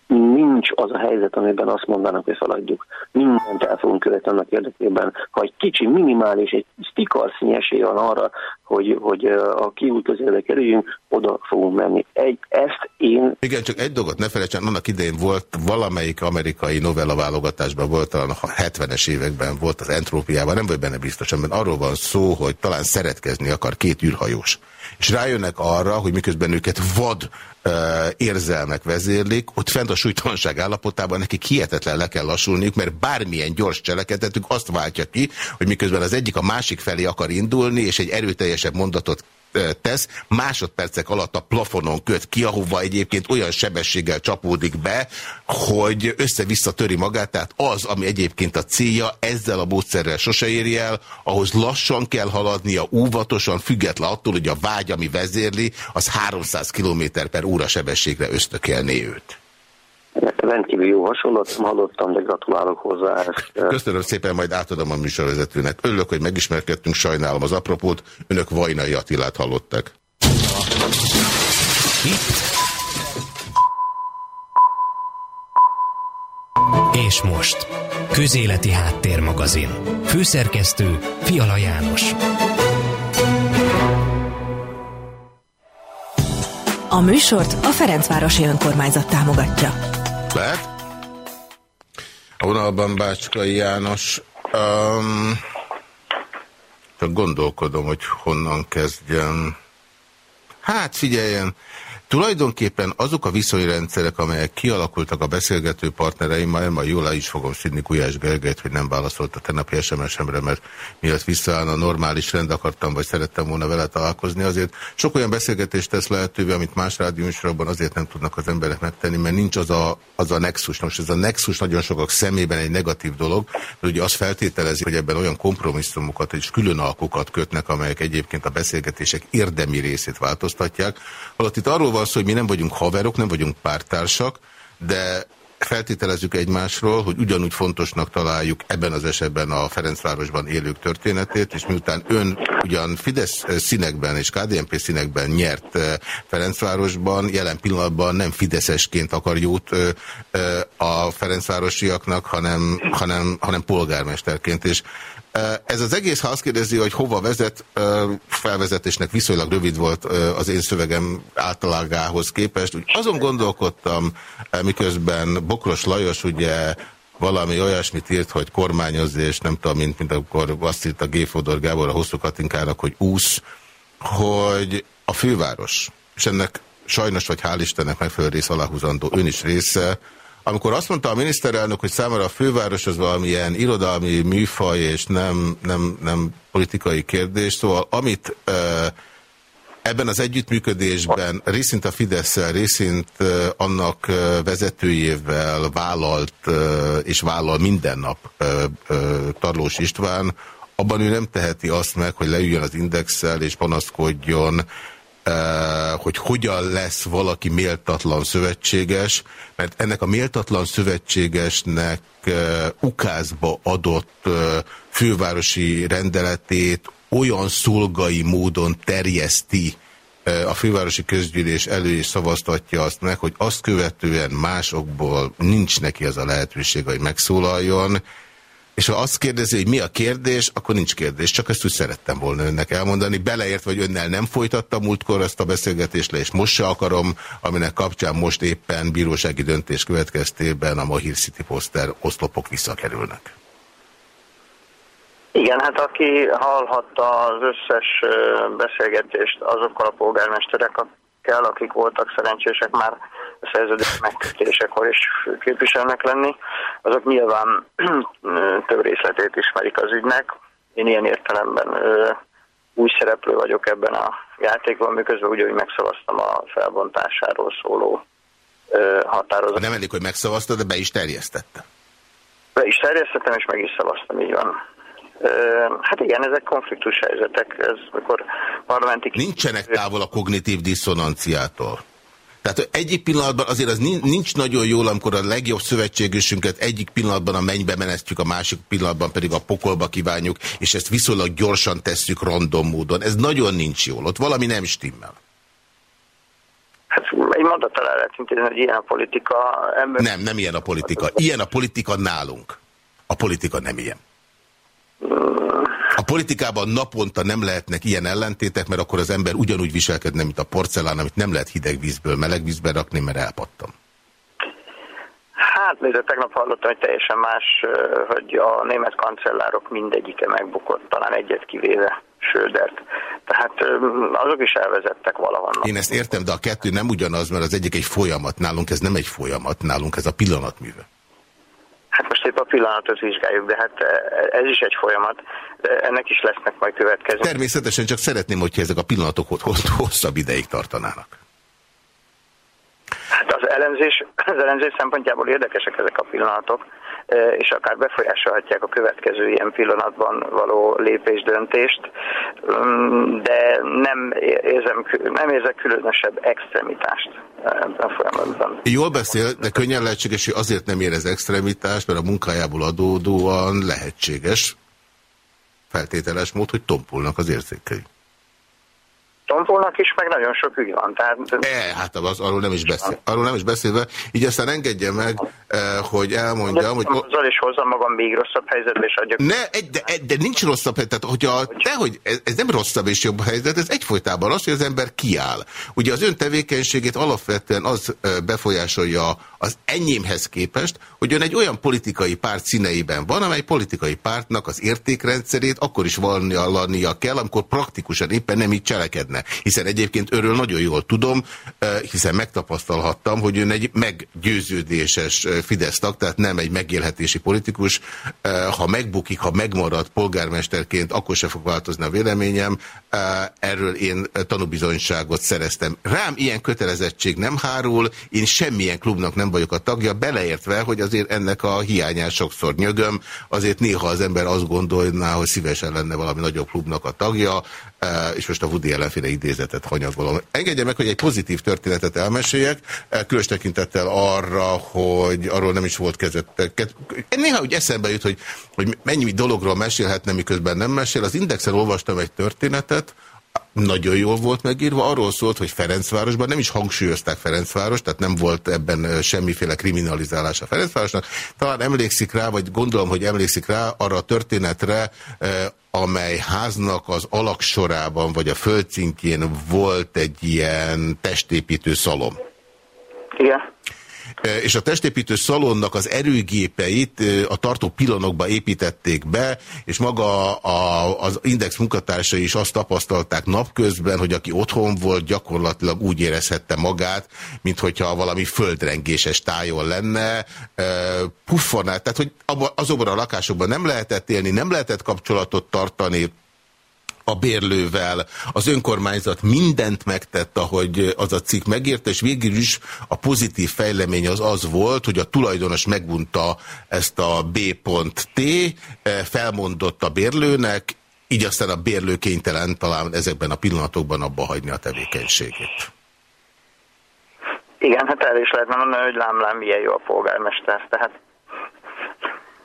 nincs az a helyzet, amiben azt mondanak, hogy feladjuk. Mindent el fogunk követni annak érdekében, ha egy kicsi, minimális, egy sztikarsznyi esély van arra, hogy, hogy a kiút közébe kerüljünk, oda fogunk menni. Egy, ezt én... Igen, csak egy dolgot ne felejtsen, annak idején volt valamelyik amerikai novella válogatásban volt, a 70-es években volt az entrópiában, nem vagy benne biztos, mert arról van szó, hogy talán szeretkezni akar két űrhajós és rájönnek arra, hogy miközben őket vad érzelmek vezérlik, ott fent a súlytalanság állapotában nekik hihetetlen le kell lassulniuk, mert bármilyen gyors cselekedetük azt váltja ki, hogy miközben az egyik a másik felé akar indulni, és egy erőteljesebb mondatot tesz, másodpercek alatt a plafonon köt ki, ahova egyébként olyan sebességgel csapódik be, hogy össze-vissza töri magát, tehát az, ami egyébként a célja, ezzel a módszerrel sose éri el, ahhoz lassan kell haladnia, óvatosan, független attól, hogy a vágy, ami vezérli, az 300 km per óra sebességre ösztökelné őt. Rendkívül jó hasonlat, nem hallottam, de gratulálok hozzá. Ezt. Köszönöm szépen, majd átadom a műsorvezetőnek. Örülök, hogy megismerkedtünk, sajnálom az apropót. Önök Vajnai Attilát hallottak. És most, Közéleti Háttérmagazin. Főszerkesztő Fiala János. A műsort a Ferencvárosi Önkormányzat támogatja. Lehet? A vonalban Bácskai János. Um, csak gondolkodom, hogy honnan kezdjem. Hát figyeljen, Tulajdonképpen azok a viszonyrendszerek, amelyek kialakultak a beszélgető partnereimmel, majd jól is fogom szidni Gulyás Gergelyt, hogy nem válaszolt a tenapi SMS-emre, mert miatt visszaáll a normális rend, akartam, vagy szerettem volna vele találkozni. Azért sok olyan beszélgetést tesz lehetővé, amit más rádióműsorokban azért nem tudnak az emberek megtenni, mert nincs az a, az a nexus. Most ez a nexus nagyon sokak szemében egy negatív dolog, de ugye azt feltételezi, hogy ebben olyan kompromisszumokat és külön alkokat kötnek, amelyek egyébként a beszélgetések érdemi részét változtatják. Holott itt arról van szó, hogy mi nem vagyunk haverok, nem vagyunk pártársak, de feltételezzük egymásról, hogy ugyanúgy fontosnak találjuk ebben az esetben a Ferencvárosban élők történetét, és miután ön ugyan Fidesz színekben és KDNP színekben nyert Ferencvárosban, jelen pillanatban nem Fideszesként akar jót a Ferencvárosiaknak, hanem, hanem, hanem polgármesterként. És ez az egész, ha azt kérdezi, hogy hova vezet, felvezetésnek viszonylag rövid volt az én szövegem általágához képest. Úgy azon gondolkodtam, miközben Bokros Lajos ugye valami olyasmit írt, hogy kormányozni, és nem tudom, mint, mint akkor azt írt a G. Fodor Gábor a hosszú Katinkának, hogy úsz, hogy a főváros, és ennek sajnos vagy hál' Istennek megfelelő rész aláhúzandó, ön is része, amikor azt mondta a miniszterelnök, hogy számára a főváros az valamilyen irodalmi műfaj, és nem, nem, nem politikai kérdés, szóval amit ebben az együttműködésben részint a fidesz részint annak vezetőjével vállalt és vállal minden nap Tarlós István, abban ő nem teheti azt meg, hogy leüljön az indexel és panaszkodjon hogy hogyan lesz valaki méltatlan szövetséges, mert ennek a méltatlan szövetségesnek ukázba adott fővárosi rendeletét olyan szolgai módon terjeszti a fővárosi közgyűlés elő és szavaztatja azt meg, hogy azt követően másokból nincs neki az a lehetőség, hogy megszólaljon, és ha azt kérdezi, hogy mi a kérdés, akkor nincs kérdés. Csak ezt úgy szerettem volna önnek elmondani. Beleért, hogy önnel nem folytatta múltkor ezt a beszélgetést le, és most se akarom, aminek kapcsán most éppen bírósági döntés következtében a Mahir City Poster oszlopok visszakerülnek. Igen, hát aki hallhatta az összes beszélgetést azokkal a polgármesterekkel, akik voltak szerencsések már szerződés megkötésekor is képviselnek lenni, azok nyilván [CLEARS THROAT] több részletét ismerik az ügynek. Én ilyen értelemben új szereplő vagyok ebben a játékban, miközben úgy, hogy megszavaztam a felbontásáról szóló határozatot. Nem elég, hogy megszavazta, de be is terjesztette. Be is terjesztettem, és meg is szavaztam, így van. Hát igen, ezek konfliktus helyzetek, ez mikor parlamenti... Nincsenek távol a kognitív diszonanciától. Tehát egyik pillanatban azért az nincs nagyon jól, amikor a legjobb szövetségüsünket egyik pillanatban a mennybe menesztjük, a másik pillanatban pedig a pokolba kívánjuk, és ezt viszonylag gyorsan tesszük random módon. Ez nagyon nincs jól, ott valami nem stimmel. Hát egy mondattal el lehet intézni, hogy ilyen a politika... Ember... Nem, nem ilyen a politika. Ilyen a politika nálunk. A politika nem ilyen. A politikában naponta nem lehetnek ilyen ellentétek, mert akkor az ember ugyanúgy viselkedne, mint a porcelán, amit nem lehet hideg vízből meleg vízbe rakni, mert elpattam. Hát nézd, tegnap hallottam, hogy teljesen más, hogy a német kancellárok mindegyike megbukott, talán egyet kivéve Södert. Tehát azok is elvezettek valahonnan. Én ezt értem, de a kettő nem ugyanaz, mert az egyik egy folyamat. Nálunk ez nem egy folyamat, nálunk ez a pillanatműve. Hát most épp a pillanatot vizsgáljuk, de hát ez is egy folyamat. Ennek is lesznek majd következő. Természetesen csak szeretném, hogyha ezek a pillanatok hosszabb ideig tartanának. Hát az elemzés, az elemzés szempontjából érdekesek ezek a pillanatok, és akár befolyásolhatják a következő ilyen pillanatban való lépés-döntést, de nem, érzem, nem érzek különösebb extremitást ebben folyamatban. Jól beszél, de könnyen lehetséges, hogy azért nem érez extremitást, mert a munkájából adódóan lehetséges, feltételes mód, hogy tompulnak az érzékei tompolnak is, meg nagyon sok ügy van. Tehát... E, hát az, arról, nem is beszél, arról nem is beszélve. Így aztán engedje meg, eh, hogy elmondjam, hogy... Azzal is hozzam magam még rosszabb helyzetbe, és adjak... Ne, egy, de, de nincs rosszabb helyzet. Tehát, hogyha, de, hogy ez, ez nem rosszabb és jobb helyzet, ez egyfolytában az, hogy az ember kiáll. Ugye az ön tevékenységét alapvetően az eh, befolyásolja az enyémhez képest, hogy ön egy olyan politikai párt színeiben van, amely politikai pártnak az értékrendszerét akkor is vallania kell, amikor praktikusan éppen nem így cselekedne lenne. Hiszen egyébként örül nagyon jól tudom, hiszen megtapasztalhattam, hogy ön egy meggyőződéses Fidesz tag, tehát nem egy megélhetési politikus. Ha megbukik, ha megmarad polgármesterként, akkor se fog változni a véleményem. Erről én tanúbizonyságot szereztem. Rám ilyen kötelezettség nem hárul, én semmilyen klubnak nem vagyok a tagja, beleértve, hogy azért ennek a hiányán sokszor nyögöm, azért néha az ember azt gondolná, hogy szívesen lenne valami nagyobb klubnak a tagja, és most a Woody ellenféle idézetet hanyagolom. Engedje meg, hogy egy pozitív történetet elmeséljek, különös tekintettel arra, hogy arról nem is volt kezett. Néha úgy eszembe jut, hogy, hogy mennyi dologról mesélhetne, miközben nem mesél. Az Indexen olvastam egy történetet, nagyon jól volt megírva, arról szólt, hogy Ferencvárosban nem is hangsúlyozták Ferencváros, tehát nem volt ebben semmiféle kriminalizálás a Ferencvárosnak. Talán emlékszik rá, vagy gondolom, hogy emlékszik rá arra a történetre, amely háznak az alaksorában, vagy a földszintjén volt egy ilyen testépítő szalom. Igen és a testépítő szalonnak az erőgépeit a tartó pillanokba építették be, és maga a, az Index munkatársai is azt tapasztalták napközben, hogy aki otthon volt, gyakorlatilag úgy érezhette magát, mint hogyha valami földrengéses tájon lenne, puffanát, tehát hogy azokban a lakásokban nem lehetett élni, nem lehetett kapcsolatot tartani, a bérlővel. Az önkormányzat mindent megtett, ahogy az a cikk megérte, és végül is a pozitív fejlemény az az volt, hogy a tulajdonos megunta ezt a B.T, eh, felmondott a bérlőnek, így aztán a bérlő kénytelen talán ezekben a pillanatokban abba hagyni a tevékenységét. Igen, hát el is lehet mondani, hogy lám, lám, milyen jó a polgármester. Tehát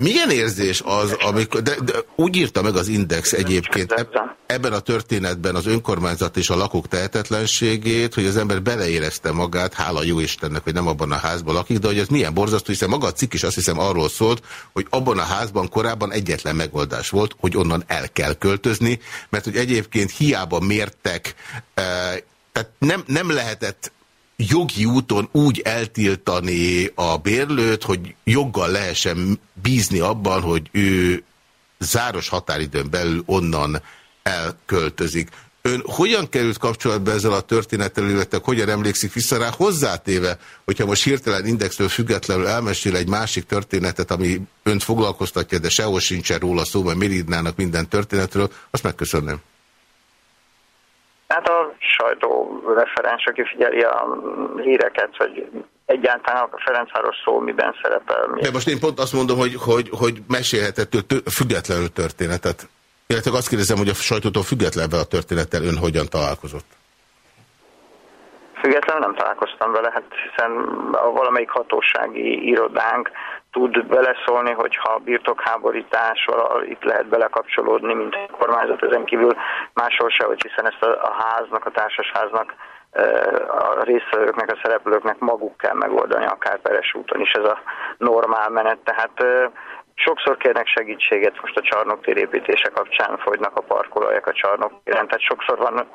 milyen érzés az, amikor, de, de úgy írta meg az Index egyébként ebben a történetben az önkormányzat és a lakók tehetetlenségét, hogy az ember beleérezte magát, hála jó Istennek, hogy nem abban a házban lakik, de hogy ez milyen borzasztó, hiszen maga a cikk is azt hiszem arról szólt, hogy abban a házban korábban egyetlen megoldás volt, hogy onnan el kell költözni, mert hogy egyébként hiába mértek, eh, tehát nem, nem lehetett jogi úton úgy eltiltani a bérlőt, hogy joggal lehessen bízni abban, hogy ő záros határidőn belül onnan elköltözik. Ön hogyan került kapcsolatba ezzel a történettel, illetve hogyan emlékszik vissza rá hozzátéve, hogyha most hirtelen indexről függetlenül elmesél egy másik történetet, ami önt foglalkoztatja, de sehol sincsen róla szó, mert miért minden történetről, azt megköszönöm. Hát a sajtó referens, aki figyeli a híreket, hogy egyáltalán a Ferencváros szó miben szerepel. De most én pont azt mondom, hogy, hogy, hogy mesélhetett függetlenül történetet. Illetve azt kérdezem, hogy a sajtótól függetlenül a történettel ön hogyan találkozott? Függetlenül nem találkoztam vele, hát hiszen a valamelyik hatósági irodánk tud beleszólni, hogyha birtokháborításval itt lehet belekapcsolódni, mint kormányzat, ezen kívül máshol se, hogy hiszen ezt a, a háznak, a társasháznak a résztvevőknek, a szereplőknek maguk kell megoldani, akár peres úton is ez a normál menet. Tehát sokszor kérnek segítséget, most a csarnoktér építése kapcsán fogynak a parkolójak a csarnoktéren, tehát sokszor van,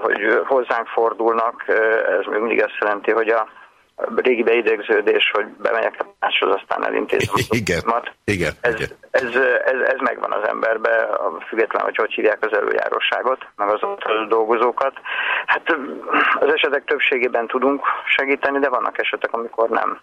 hogy hozzánk fordulnak, ez mindig azt jelenti, hogy a régi beidegződés, hogy bemegyek a máshoz, aztán elintézem. Igen, igen, ez, igen. Ez, ez, ez megvan az emberbe, független, hogy hogy hívják az előjáróságot, meg az ott dolgozókat. Hát az esetek többségében tudunk segíteni, de vannak esetek, amikor nem.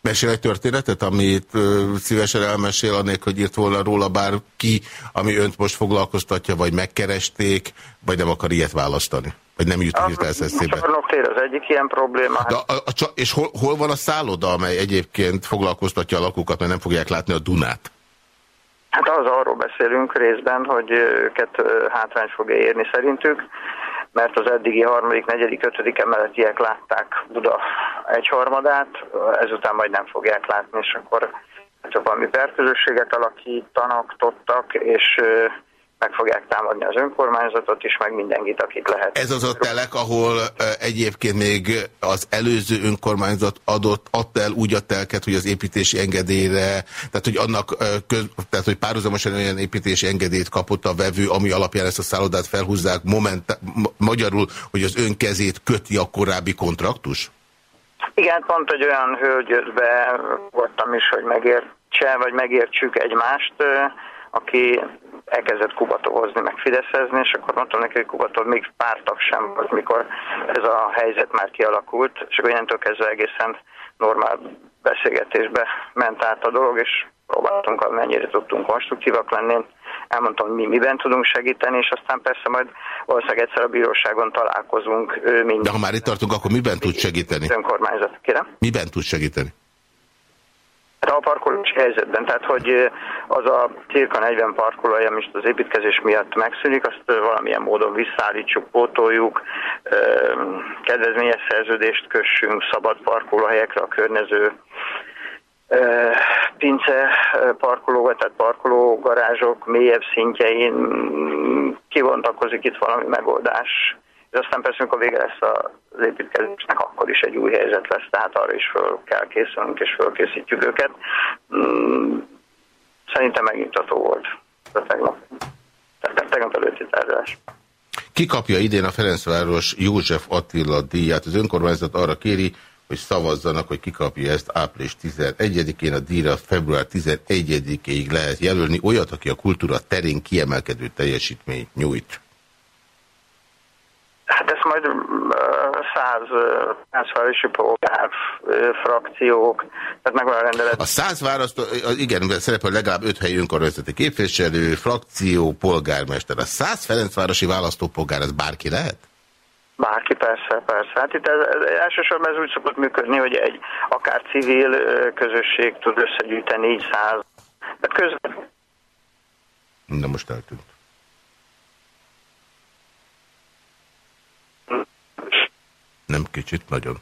Mesél egy történetet, amit szívesen elmesél, annék, hogy írt volna róla bárki, ami önt most foglalkoztatja, vagy megkeresték, vagy nem akar ilyet választani? Vagy nem jut, ez eszébe? A tér az egyik ilyen probléma. De a, a, és hol, hol van a szálloda, amely egyébként foglalkoztatja a lakókat, mert nem fogják látni a Dunát? Hát az arról beszélünk részben, hogy őket hátrány fogja érni szerintük, mert az eddigi harmadik, negyedik, ötödik emeletiek látták Buda egyharmadát, ezután majd nem fogják látni, és akkor csak valami perközösséget alakítanak, tottak, és meg fogják támadni az önkormányzatot is, meg mindenkit, akit lehet. Ez az a telek, ahol egyébként még az előző önkormányzat adott, adta el úgy a telket, hogy az építési engedélyre, tehát hogy annak, köz, tehát hogy párhuzamosan olyan építési engedélyt kapott a vevő, ami alapján ezt a szállodát felhúzzák, moment, magyarul, hogy az ön kezét köti a korábbi kontraktus? Igen, pont egy olyan hölgyötbe voltam is, hogy megértse, vagy megértsük egymást, aki elkezdett Kubatohozni, meg Fideszezni, és akkor mondtam neki, hogy Kubatól még pár tag sem volt, mikor ez a helyzet már kialakult, és akkor ilyentől kezdve egészen normál beszélgetésbe ment át a dolog, és próbáltunk, amennyire tudtunk konstruktívak lenni. elmondtam, hogy mi miben tudunk segíteni, és aztán persze majd valószínűleg egyszer a bíróságon találkozunk. Ő De ha már itt tartunk, akkor miben tud segíteni? Önkormányzat, kérem? Miben tud segíteni? A parkolós helyzetben, tehát hogy az a cirka 40 parkolója, ami az építkezés miatt megszűnik, azt valamilyen módon visszaállítsuk, pótoljuk, kedvezményes szerződést kössünk szabad parkolóhelyekre a környező pince parkoló, tehát parkológarázsok mélyebb szintjein kivontakozik itt valami megoldás. És aztán persze, amikor vége lesz az építkezésnek, akkor is egy új helyzet lesz, tehát arra is föl kell készülnünk, és fölkészítjük őket. Mm, szerintem megnyugtató volt a tegnap. Tehát tegnap előtti tárgyalás. Ki kapja idén a Ferencváros József Attila díját? Az önkormányzat arra kéri, hogy szavazzanak, hogy kikapja ezt április 11-én, a díjra február 11-ig lehet jelölni olyat, aki a kultúra terén kiemelkedő teljesítményt nyújt. Majd száz városi polgár frakciók, tehát megvan a rendelet. A száz választó, igen, szerepel legalább öt helyi önkormányzati képviselő, frakció, polgármester. A száz Ferencvárosi választópolgár, ez bárki lehet? Bárki, persze, persze. Hát itt ez, ez, elsősorban ez úgy szokott működni, hogy egy akár civil közösség tud összegyűjteni 400. Hát közben... Na most eltűnt. Nem kicsit, nagyon.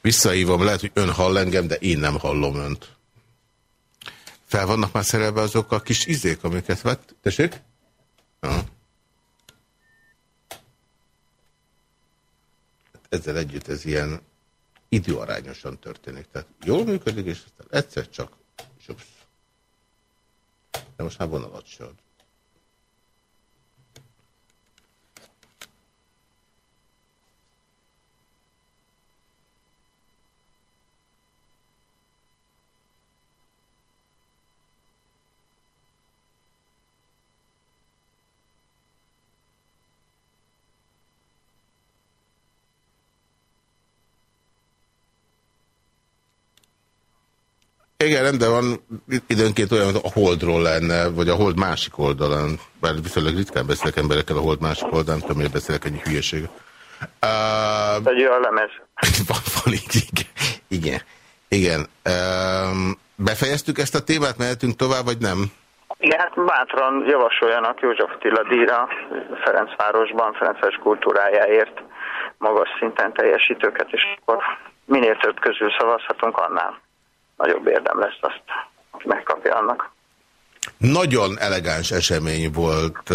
Visszahívom, lehet, hogy ön hall engem, de én nem hallom önt. Fel vannak már szerelve azok a kis izék, amiket vett? Tessék? Ja. ezzel együtt ez ilyen időarányosan történik. Tehát jól működik, és aztán egyszer csak zsupsz. De most már vonalat se. Igen, rendben van, időnként olyan, a holdról lenne, vagy a hold másik oldalán, bár viszonylag ritkán beszélek emberekkel a hold másik oldalán, tudom, hogy beszélek ennyi hülyeség. Uh, egy a lemez. [LAUGHS] Van, van így, igen. Igen. igen. Uh, befejeztük ezt a témát, mehetünk tovább, vagy nem? Igen, hát bátran javasoljanak József Attila díjra Ferencvárosban, Ferencváros kultúrájáért magas szinten teljesítőket, és akkor minél több közül szavazhatunk, annál nagyobb érdem lesz azt, megkapja annak. Nagyon elegáns esemény volt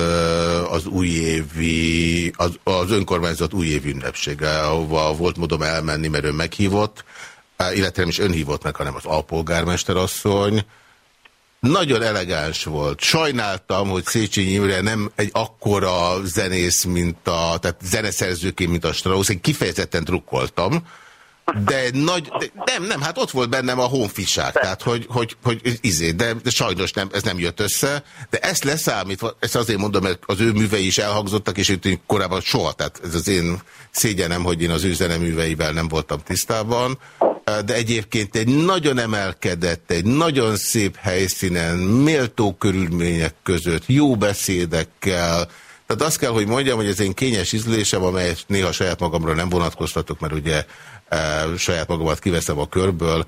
az újévi, az, az önkormányzat újévi ünnepsége, ahova volt módom elmenni, mert ön meghívott, illetve nem is ön hívott meg, hanem az alpolgármester asszony. Nagyon elegáns volt. Sajnáltam, hogy Széchenyi Imre nem egy akkora zenész, mint a, tehát zeneszerzőként, mint a Strauss. Én kifejezetten drukkoltam, de nagy, de nem, nem, hát ott volt bennem a honfiság, tehát hogy, hogy, hogy izé, de, de sajnos nem, ez nem jött össze, de ezt leszámítva, ezt azért mondom, mert az ő művei is elhangzottak, és itt korábban soha, tehát ez az én szégyenem, hogy én az ő zeneműveivel nem voltam tisztában, de egyébként egy nagyon emelkedett, egy nagyon szép helyszínen, méltó körülmények között, jó beszédekkel, tehát azt kell, hogy mondjam, hogy ez egy kényes ízlésem, amelyet néha saját magamra nem vonatkoztatok, mert ugye saját magamat kiveszem a körből.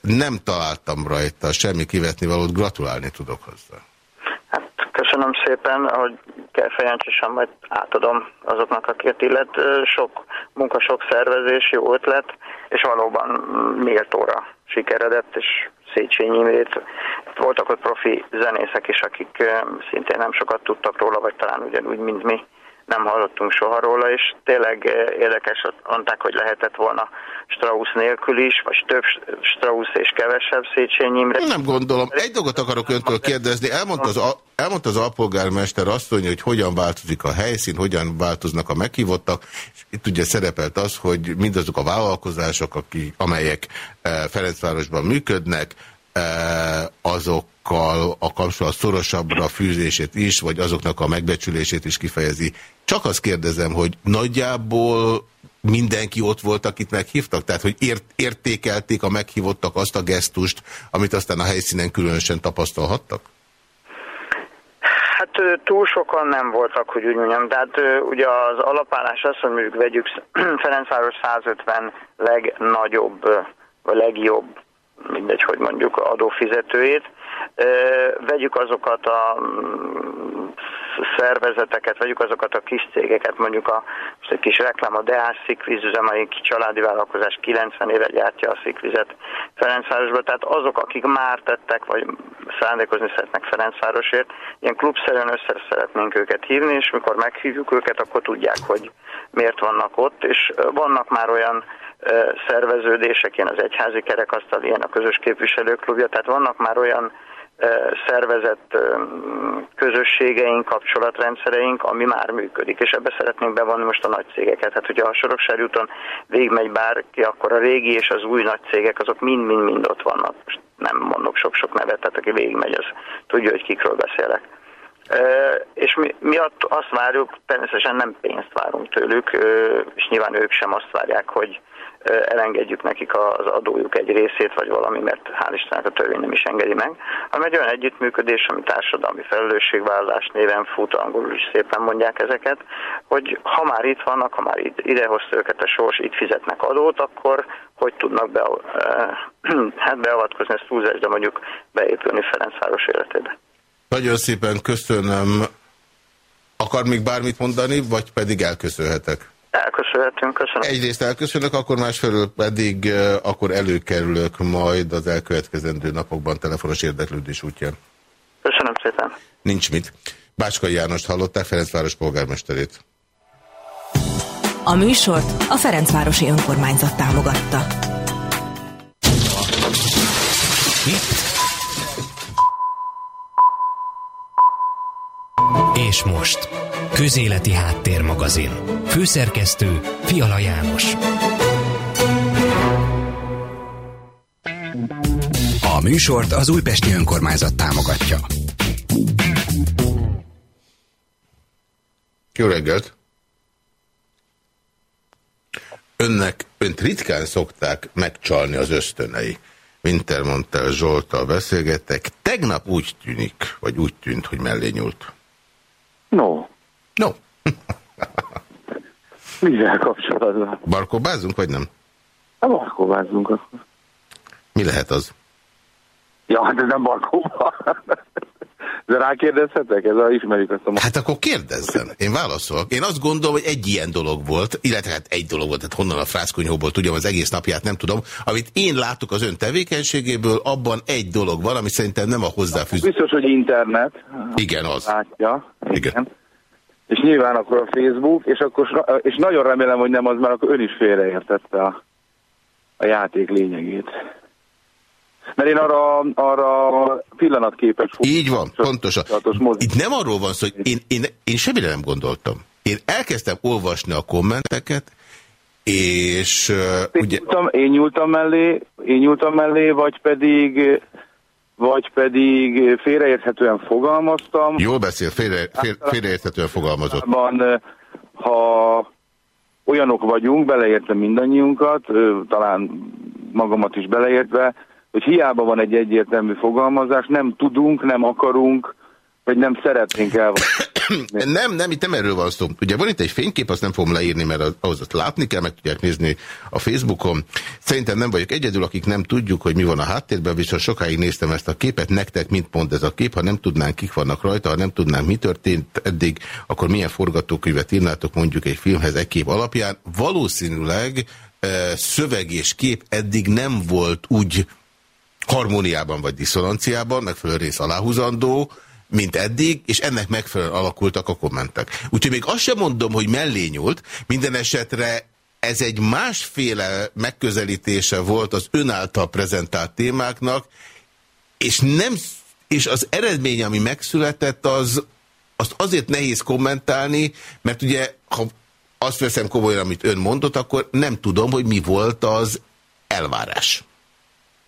Nem találtam rajta semmi kivetni valót, gratulálni tudok hozzá. Hát köszönöm szépen, hogy kell fejencsésen majd átadom azoknak, akiket illet. Sok munka, sok szervezés, jó ötlet, és valóban méltóra sikeredett, és Széchenyi Imrét. Voltak ott profi zenészek is, akik szintén nem sokat tudtak róla, vagy talán ugyanúgy, mint mi nem hallottunk soha róla, és tényleg eh, érdekes, mondták, hogy lehetett volna Strauss nélkül is, vagy több Strauss és kevesebb Széchenyi Imre. Nem gondolom. Egy dolgot akarok öntől kérdezni. Elmondta az, elmondta az alpolgármester azt mondja, hogy hogyan változik a helyszín, hogyan változnak a meghívottak. És itt ugye szerepelt az, hogy mindazok a vállalkozások, akik, amelyek eh, Ferencvárosban működnek, eh, azok azokkal a kapcsolat szorosabbra fűzését is, vagy azoknak a megbecsülését is kifejezi. Csak azt kérdezem, hogy nagyjából mindenki ott volt, akit meghívtak? Tehát, hogy ért, értékelték a meghívottak azt a gesztust, amit aztán a helyszínen különösen tapasztalhattak? túl sokan nem voltak, hogy úgy mondjam. Tehát ugye az alapállás azt, mondjuk vegyük [CLEARS THROAT] Ferencváros 150 legnagyobb, vagy legjobb, mindegy, hogy mondjuk adófizetőjét, vegyük azokat a mm, szervezeteket, vegyük azokat a kis cégeket, mondjuk a, most egy kis reklám, a Deás Szikvízüzem, amelyik kicsaládi vállalkozás 90 éve gyártja a szikvizet Ferencvárosba, tehát azok, akik már tettek, vagy szándékozni szeretnek Ferencvárosért, ilyen klubszerűen össze szeretnénk őket hívni, és mikor meghívjuk őket, akkor tudják, hogy miért vannak ott, és vannak már olyan szerveződések, ilyen az egyházi kerekasztal, ilyen a közös képviselőklubja, tehát vannak már olyan szervezett közösségeink, kapcsolatrendszereink, ami már működik, és ebbe szeretnénk bevonni most a nagy cégeket. Hát hogyha a Soroksári úton végigmegy bárki, akkor a régi és az új nagy cégek azok mind-mind-mind ott vannak. Most nem mondok sok-sok nevet, tehát aki végigmegy, az tudja, hogy kikről beszélek. És mi, mi azt várjuk, természetesen nem pénzt várunk tőlük, és nyilván ők sem azt várják, hogy elengedjük nekik az adójuk egy részét, vagy valami, mert hál' Istennek a törvény nem is engedi meg, hanem egy olyan együttműködés, ami társadalmi felelősségvállás néven fut, angolul is szépen mondják ezeket, hogy ha már itt vannak, ha már idehozta őket a sors, itt fizetnek adót, akkor hogy tudnak be, [CLEARS THROAT] hát beavatkozni, ezt túlzás, de mondjuk beépülni Ferencváros életébe. Nagyon szépen köszönöm. Akar még bármit mondani, vagy pedig elköszönhetek? Elköszönhetünk, köszönöm. Egyrészt elköszönök, akkor másfelől pedig akkor előkerülök majd az elkövetkezendő napokban telefonos érdeklődés útján. Köszönöm szépen. Nincs mit. Bácskai Jánost hallották, Ferencváros polgármesterét. A műsort a Ferencvárosi Önkormányzat támogatta. És most Közéleti Háttérmagazin. Főszerkesztő Fiala János. A műsort az Újpesti Önkormányzat támogatja. Jó reggelt! Önnek, önt ritkán szokták megcsalni az ösztönei. Wintermontel Zsoltal beszélgettek. Tegnap úgy tűnik, vagy úgy tűnt, hogy mellé nyúlt. No. No. [LAUGHS] Mivel kapcsolatban? Barkóbázunk, vagy nem? A barkóbázunk akkor. Mi lehet az? Ja, hát ez nem barkóba. De rákérdezhetek? Ez a, ismerik azt a... Hát akkor kérdezzen. Én válaszolok. Én azt gondolom, hogy egy ilyen dolog volt, illetve hát egy dolog volt, tehát honnan a frászkonyhóból tudjam az egész napját, nem tudom. Amit én látok az ön tevékenységéből, abban egy dolog van, ami szerintem nem a hozzáfűző. Biztos, hogy internet. Igen, az. Látja. Igen. Igen. És nyilván akkor a Facebook, és, akkor, és nagyon remélem, hogy nem az, mert akkor ön is félreértette a, a játék lényegét. Mert én arra, arra pillanatképes... Így van, pontosan. Itt nem arról van szó, hogy én, én, én semmire nem gondoltam. Én elkezdtem olvasni a kommenteket, és uh, ugye... Nyúltam, én nyúltam mellé, én nyúltam mellé, vagy pedig vagy pedig félreérthetően fogalmaztam. Jól beszél, félre, fél, félreérthetően fogalmazott. Ha olyanok vagyunk, beleértem mindannyiunkat, talán magamat is beleértve, hogy hiába van egy egyértelmű fogalmazás, nem tudunk, nem akarunk, vagy nem szeretnénk el. Nem, nem, itt nem erről van szó. Ugye van itt egy fénykép, azt nem fogom leírni, mert ahhoz azt látni kell, meg tudják nézni a Facebookon. Szerintem nem vagyok egyedül, akik nem tudjuk, hogy mi van a háttérben, viszont sokáig néztem ezt a képet, nektek mint pont ez a kép, ha nem tudnánk, kik vannak rajta, ha nem tudnánk, mi történt eddig, akkor milyen forgatókönyvet írnátok mondjuk egy filmhez egy kép alapján. Valószínűleg szöveg és kép eddig nem volt úgy harmóniában vagy diszonanciában, megfelelő rész aláhúzandó, mint eddig, és ennek megfelelően alakultak a kommentek. Úgyhogy még azt sem mondom, hogy mellé nyúlt, minden esetre ez egy másféle megközelítése volt az ön által prezentált témáknak, és, nem, és az eredmény, ami megszületett, az, azt azért nehéz kommentálni, mert ugye, ha azt veszem komolyan, amit ön mondott, akkor nem tudom, hogy mi volt az elvárás.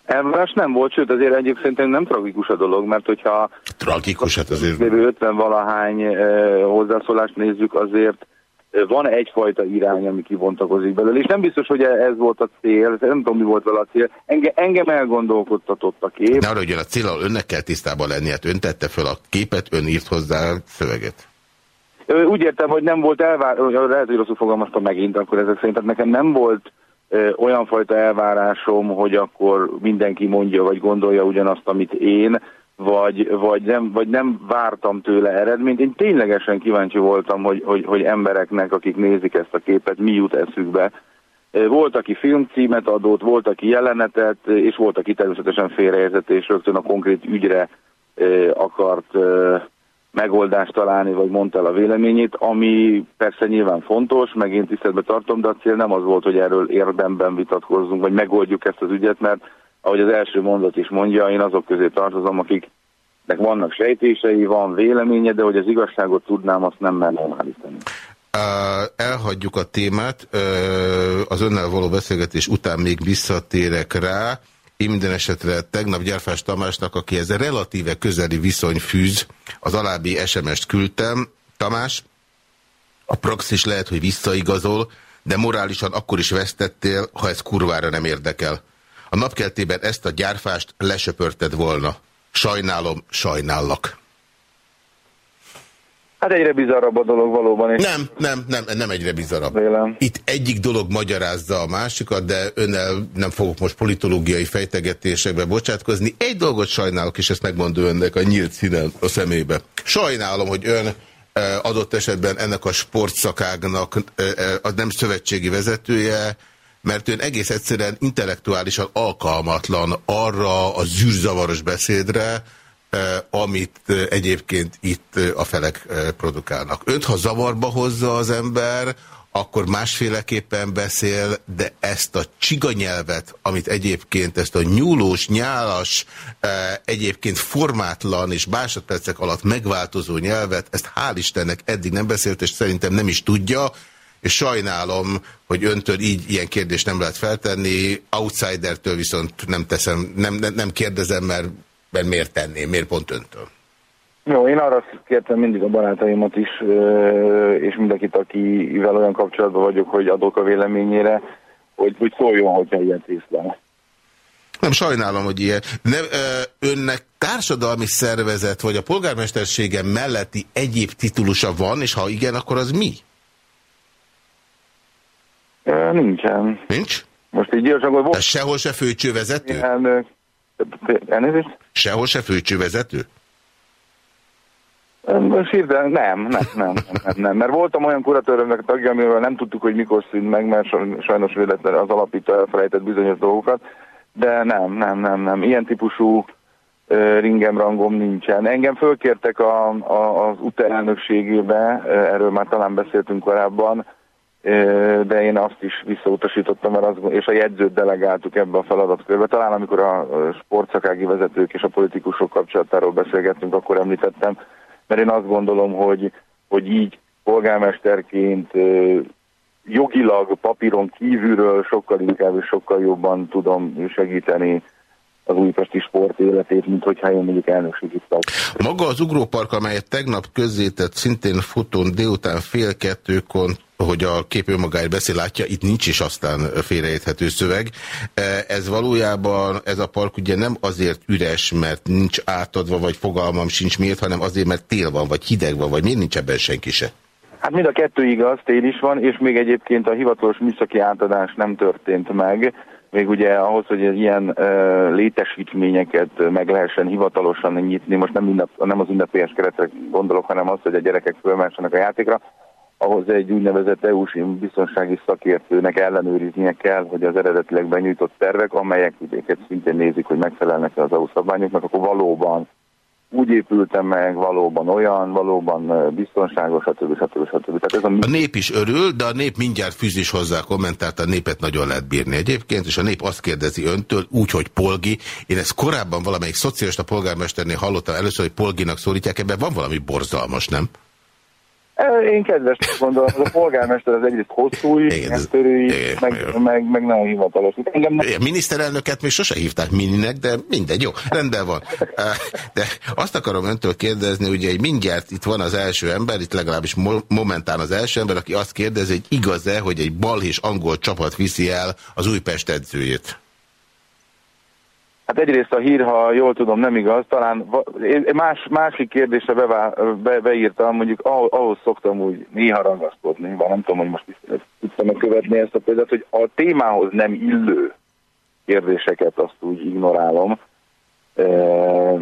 Elvárás nem volt, sőt azért egyébként szerintem nem tragikus a dolog, mert hogyha tragikus, hát azért 50 valahány eh, hozzászólást nézzük, azért van egyfajta irány, ami kibontakozik belőle, és nem biztos, hogy ez volt a cél, nem tudom, mi volt vele a cél. Enge, engem elgondolkodtatott a kép. De arra, hogy a célal önnek kell tisztában lenni, hát ön tette fel a képet, ön írt hozzá szöveget. Úgy értem, hogy nem volt elvár, lehet, hogy rosszul fogalmaztam megint, akkor ezek szerint, tehát nekem nem volt olyan fajta elvárásom, hogy akkor mindenki mondja, vagy gondolja ugyanazt, amit én, vagy, vagy, nem, vagy nem vártam tőle eredményt. Én ténylegesen kíváncsi voltam, hogy, hogy, hogy embereknek, akik nézik ezt a képet, mi jut eszükbe. Volt, aki filmcímet adott, volt, aki jelenetet, és volt, aki természetesen félreérzett, és rögtön a konkrét ügyre akart megoldást találni, vagy mondta el a véleményét, ami persze nyilván fontos, meg én tiszteletbe tartom, de a cél nem az volt, hogy erről érdemben vitatkozzunk, vagy megoldjuk ezt az ügyet, mert ahogy az első mondat is mondja, én azok közé tartozom, akiknek vannak sejtései, van véleménye, de hogy az igazságot tudnám, azt nem merném állítani. Elhagyjuk a témát, az önnel való beszélgetés után még visszatérek rá. Én minden esetre tegnap Gyerfás Tamásnak, aki ez relatíve közeli viszony fűz, az alábbi SMS-t küldtem. Tamás, a praxis lehet, hogy visszaigazol, de morálisan akkor is vesztettél, ha ez kurvára nem érdekel. A napkeltében ezt a gyárfást lesöpörted volna. Sajnálom, sajnállak. Hát egyre bizarrabb a dolog valóban. És nem, nem, nem, nem egyre bizarrabb. Vélem. Itt egyik dolog magyarázza a másikat, de önnel nem fogok most politológiai fejtegetésekbe bocsátkozni. Egy dolgot sajnálok, és ezt megmondom önnek a nyílt színen a szemébe. Sajnálom, hogy ön adott esetben ennek a sportszakágnak a nem szövetségi vezetője, mert ön egész egyszerűen intellektuálisan alkalmatlan arra a zűrzavaros beszédre, eh, amit egyébként itt a felek produkálnak. Önt, ha zavarba hozza az ember, akkor másféleképpen beszél, de ezt a csiganyelvet, amit egyébként ezt a nyúlós, nyálas, egyébként formátlan és másodpercek alatt megváltozó nyelvet, ezt hál' Istennek eddig nem beszélt, és szerintem nem is tudja, és sajnálom, hogy öntől így ilyen kérdést nem lehet feltenni, outsidertől viszont nem teszem, nem, nem, nem kérdezem, mert, mert miért tenném, miért pont öntől? Jó, én arra kértem mindig a barátaimat is, és mindenkit, akivel olyan kapcsolatban vagyok, hogy adok a véleményére, hogy, hogy szóljon, hogyha ilyet észlel. Nem sajnálom, hogy ilyen. Nem, önnek társadalmi szervezet, vagy a polgármestersége melletti egyéb titulusa van, és ha igen, akkor az mi? Nincsen. Nincs? Most így gyorsan, hogy volt... sehol se főcsővezető? Elnök. Elnézést? Sehol se főcsővezető? Hirtelen nem, nem, nem, nem, nem, mert voltam olyan kuratőrömnek tagja, amivel nem tudtuk, hogy mikor szűnt meg, mert sajnos véletlenül az alapító elfelejtett bizonyos dolgokat, de nem, nem, nem, nem. Ilyen típusú ringem rangom nincsen. Engem fölkértek a, a, az UTE elnökségébe, erről már talán beszéltünk korábban, de én azt is visszautasítottam, mert az, és a jegyzőt delegáltuk ebbe a feladatkörbe. Talán amikor a sportszakági vezetők és a politikusok kapcsolatáról beszélgettünk, akkor említettem, mert én azt gondolom, hogy, hogy így polgármesterként jogilag papíron kívülről sokkal inkább és sokkal jobban tudom segíteni az újpesti sport életét, mint hogyha én mondjuk elnökségi tag. Maga az ugrópark, amelyet tegnap közzétett szintén fotón délután fél kettőkon hogy a kép önmagáért beszél, látja, itt nincs is aztán félreérthető szöveg. E, ez valójában, ez a park ugye nem azért üres, mert nincs átadva, vagy fogalmam sincs miért, hanem azért, mert tél van, vagy hideg van, vagy miért nincs ebben senki se? Hát mind a kettő igaz, tél is van, és még egyébként a hivatalos műszaki átadás nem történt meg. Még ugye ahhoz, hogy ilyen létesítményeket meg lehessen hivatalosan nyitni, most nem, ünnep, nem az ünnepélyes keretre gondolok, hanem az, hogy a gyerekek fölmássanak a játékra, ahhoz egy úgynevezett EU-s biztonsági szakértőnek ellenőriznie kell, hogy az eredetileg benyújtott tervek, amelyek vidéket szintén nézik, hogy megfelelnek-e az EU szabványoknak, akkor valóban úgy épültem meg, valóban olyan, valóban biztonságos, stb. stb. stb. Tehát ez a... a nép is örül, de a nép mindjárt fűzés hozzá kommentárt, a népet nagyon lehet bírni egyébként, és a nép azt kérdezi öntől, úgy, hogy Polgi. Én ezt korábban valamelyik szocialista polgármesternél hallottam először, hogy Polginak szólítják, ebben van valami borzalmas, nem? Én kedves gondolom, az a polgármester az egyrészt hosszú is, meg, meg, meg, meg nagyon hivatalos. Engem nem... Miniszterelnöket még sose hívták mininek, de mindegy, jó, rendben van. De azt akarom öntől kérdezni, ugye mindjárt itt van az első ember, itt legalábbis momentán az első ember, aki azt kérdezi, hogy igaz-e, hogy egy balhés angol csapat viszi el az Újpest edzőjét? Hát egyrészt a hír, ha jól tudom, nem igaz, talán más, másik kérdésre bevá, be, beírtam, mondjuk ahhoz, ahhoz szoktam úgy néha ragaszkodni, bár nem tudom, hogy most tudtam követni ezt a példát, hogy a témához nem illő kérdéseket azt úgy ignorálom, e,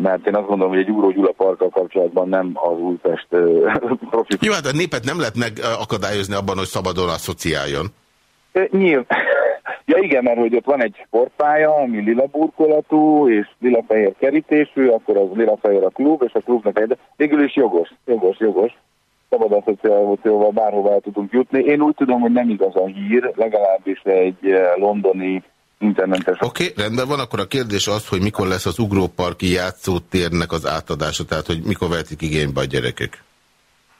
mert én azt gondolom, hogy egy Úró Gyula parkkal kapcsolatban nem az Újpest e, [LAUGHS] profi. Jó, hát a népet nem lehet megakadályozni abban, hogy szabadon asszociáljon. Nyilván. Ja igen, mert hogy ott van egy sportpálya, ami lila burkolatú és lila-fehér kerítésű, akkor az lila-fehér a klub, és a klubnak egy... Végül is jogos, jogos, jogos. Szabad asszociációval bárhová tudunk jutni. Én úgy tudom, hogy nem igaz a hír, legalábbis egy eh, londoni internetes. Oké, okay, rendben van, akkor a kérdés az, hogy mikor lesz az ugróparki játszótérnek az átadása, tehát hogy mikor vehetik igénybe a gyerekek?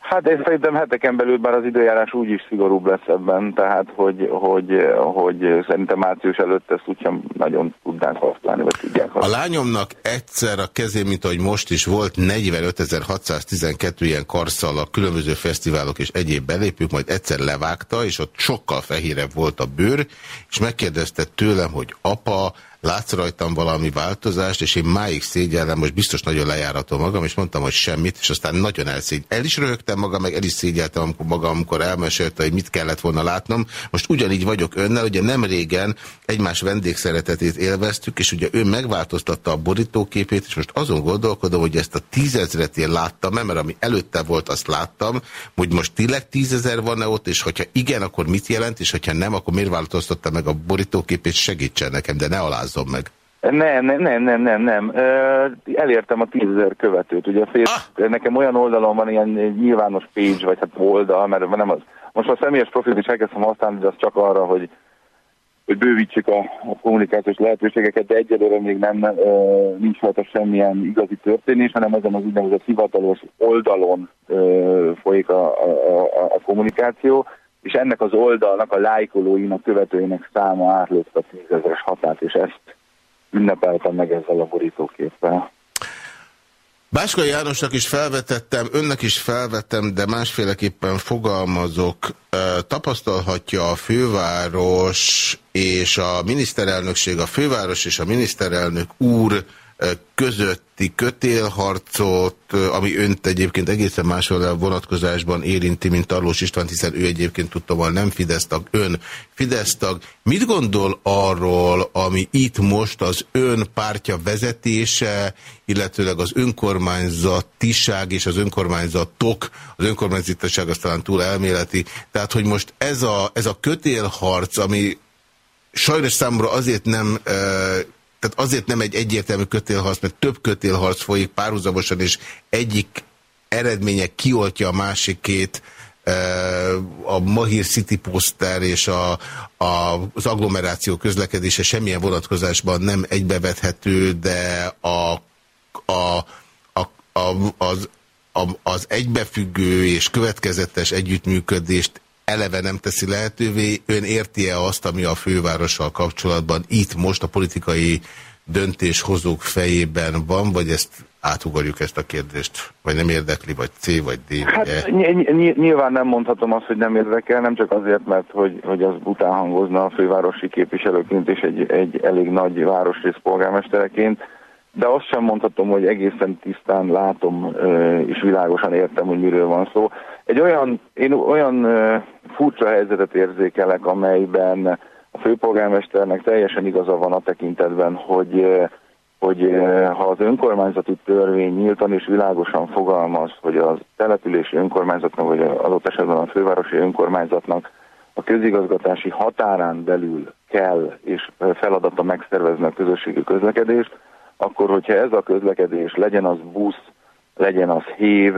Hát én szerintem heteken belül már az időjárás úgyis szigorúbb lesz ebben, tehát hogy, hogy, hogy szerintem március előtt ezt úgysem nagyon tudnánk használni, vagy tudják használni. A lányomnak egyszer a kezén, mint ahogy most is volt, 45.612 ilyen karszal a különböző fesztiválok és egyéb belépők, majd egyszer levágta, és ott sokkal fehérebb volt a bőr, és megkérdezte tőlem, hogy apa, látsz rajtam valami változást, és én máig szégyellem, most biztos nagyon lejáratom magam, és mondtam, hogy semmit, és aztán nagyon elszégy. El is röhögtem magam, meg el is szégyeltem magam, amikor elmesélte, hogy mit kellett volna látnom. Most ugyanígy vagyok önnel, ugye nem régen egymás vendégszeretetét élveztük, és ugye ő megváltoztatta a borítóképét, és most azon gondolkodom, hogy ezt a tízezret én láttam, mert ami előtte volt, azt láttam, hogy most tényleg tízezer van-e ott, és hogyha igen, akkor mit jelent, és hogyha nem, akkor miért változtatta meg a borítóképét, segítsen nekem, de ne aláz magyarázzon meg. Nem, nem, nem, nem, nem, nem. Elértem a tízezer követőt. Ugye ah! nekem olyan oldalon van ilyen nyilvános page, vagy hát oldal, mert nem az. Most a személyes profilt is elkezdtem használni, de az csak arra, hogy, hogy bővítsük a, a kommunikációs lehetőségeket, de egyelőre még nem nincs rajta semmilyen igazi történés, hanem ezen az úgynevezett hivatalos oldalon folyik a, a, a, a kommunikáció és ennek az oldalnak a lájkolóinak, követőinek száma átlőtt a tízezeres határt, és ezt ünnepeltem meg ezzel a borítóképpel. Báska Jánosnak is felvetettem, önnek is felvettem, de másféleképpen fogalmazok. Tapasztalhatja a főváros és a miniszterelnökség, a főváros és a miniszterelnök úr közötti kötélharcot, ami önt egyébként egészen máshol vonatkozásban érinti, mint Arlós István, hiszen ő egyébként tudtam, nem Fidesz tag, ön Fidesz tag. Mit gondol arról, ami itt most az ön pártja vezetése, illetőleg az önkormányzatiság és az önkormányzatok, az önkormányzatiság az talán túl elméleti, tehát hogy most ez a, ez a kötélharc, ami sajnos számomra azért nem tehát azért nem egy egyértelmű kötélharc, mert több kötélharc folyik párhuzamosan, és egyik eredménye kioltja a másikét, e, a Mahir City Poster és a, a, az agglomeráció közlekedése semmilyen vonatkozásban nem egybevethető, de a, a, a, a, az, a, az egybefüggő és következetes együttműködést eleve nem teszi lehetővé. Ön érti-e azt, ami a fővárossal kapcsolatban itt most a politikai döntéshozók fejében van, vagy ezt átugorjuk ezt a kérdést? Vagy nem érdekli, vagy C, vagy D? Hát nyilván nem mondhatom azt, hogy nem érdekel, nem csak azért, mert hogy, hogy az bután hangozna a fővárosi képviselőként és egy, egy elég nagy városrész polgármestereként, de azt sem mondhatom, hogy egészen tisztán látom és világosan értem, hogy miről van szó. Egy olyan, én olyan furcsa helyzetet érzékelek, amelyben a főpolgármesternek teljesen igaza van a tekintetben, hogy, hogy ha az önkormányzati törvény nyíltan és világosan fogalmaz, hogy a települési önkormányzatnak, vagy adott esetben a fővárosi önkormányzatnak a közigazgatási határán belül kell és feladata megszervezni a közösségi közlekedést, akkor hogyha ez a közlekedés legyen az busz, legyen az hév,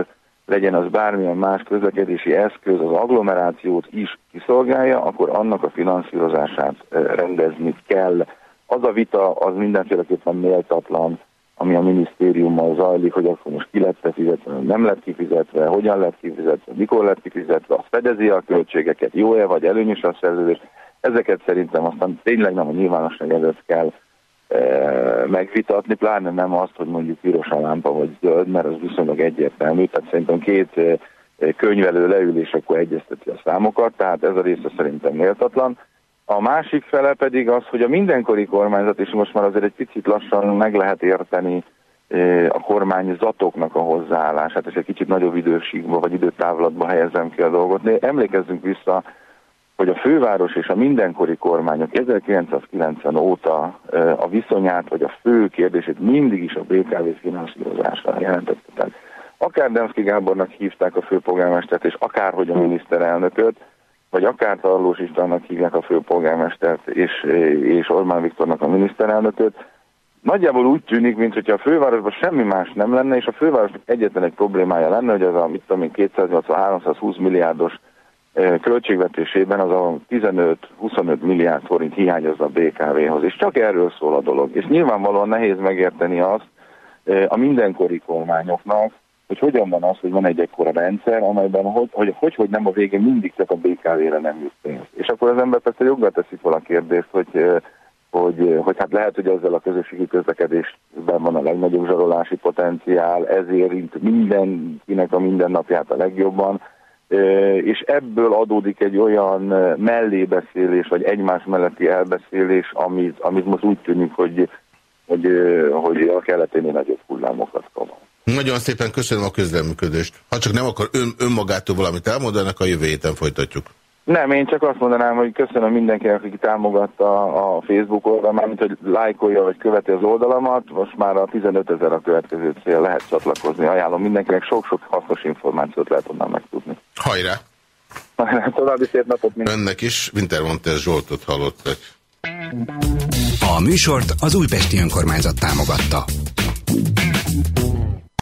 legyen az bármilyen más közlekedési eszköz, az agglomerációt is kiszolgálja, akkor annak a finanszírozását rendezni kell. Az a vita az mindenféleképpen méltatlan, ami a minisztériummal zajlik, hogy akkor most ki lett fizetve, nem lett kifizetve, hogyan lett kifizetve, mikor lett kifizetve, az fedezi a költségeket, jó-e vagy előnyös a szerződés. Ezeket szerintem aztán tényleg nem a nyilvánosság előtt kell megvitatni, pláne nem azt, hogy mondjuk piros a lámpa vagy zöld, mert az viszonylag egyértelmű. Tehát szerintem két könyvelő leül és akkor egyezteti a számokat, tehát ez a része szerintem méltatlan. A másik fele pedig az, hogy a mindenkori kormányzat, és most már azért egy picit lassan meg lehet érteni a kormányzatoknak a hozzáállását, és egy kicsit nagyobb időségben vagy időtávlatba helyezem ki a dolgot. Emlékezzünk vissza, hogy a főváros és a mindenkori kormányok 1990 óta a viszonyát, vagy a fő kérdését mindig is a BKV finanszírozásra jelentette. Akár Demszki Gábornak hívták a főpolgármestert, és akárhogy a miniszterelnököt, vagy akár Tarlós Istvánnak hívják a főpolgármestert, és, és Orbán Viktornak a miniszterelnököt. Nagyjából úgy tűnik, mintha a fővárosban semmi más nem lenne, és a fővárosnak egyetlen egy problémája lenne, hogy az a, mit tudom én, 280-320 milliárdos költségvetésében az a 15-25 milliárd forint hiányozna a BKV-hoz, és csak erről szól a dolog. És nyilvánvalóan nehéz megérteni azt a mindenkori kormányoknak, hogy hogyan van az, hogy van egy ekkora rendszer, amelyben hogy, hogy, hogy, hogy nem a végén mindig csak a BKV-re nem jut pénz. És akkor az ember persze joggal teszik fel a kérdést, hogy, hogy, hogy hát lehet, hogy ezzel a közösségi közlekedésben van a legnagyobb zsarolási potenciál, ez érint mindenkinek a mindennapját a legjobban, és ebből adódik egy olyan mellébeszélés, vagy egymás melletti elbeszélés, amit, amit most úgy tűnik, hogy, hogy, hogy a kelleténél nagyobb hullámokat kavar. Nagyon szépen köszönöm a közleműködést. Ha csak nem akar ön, önmagától valamit elmondanak, a jövő héten folytatjuk. Nem, én csak azt mondanám, hogy köszönöm mindenkinek, aki támogatta a Facebook oldalon, mármint, hogy lájkolja vagy követi az oldalamat. Most már a 15 ezer a következő cél lehet csatlakozni. Ajánlom mindenkinek, sok-sok hasznos információt lehet onnan megtudni. Hajrá! Hajrá, további szép napot mindenki. Önnek is, Wintermontes Zsoltot hallottak. A műsort az Újpesti Önkormányzat támogatta.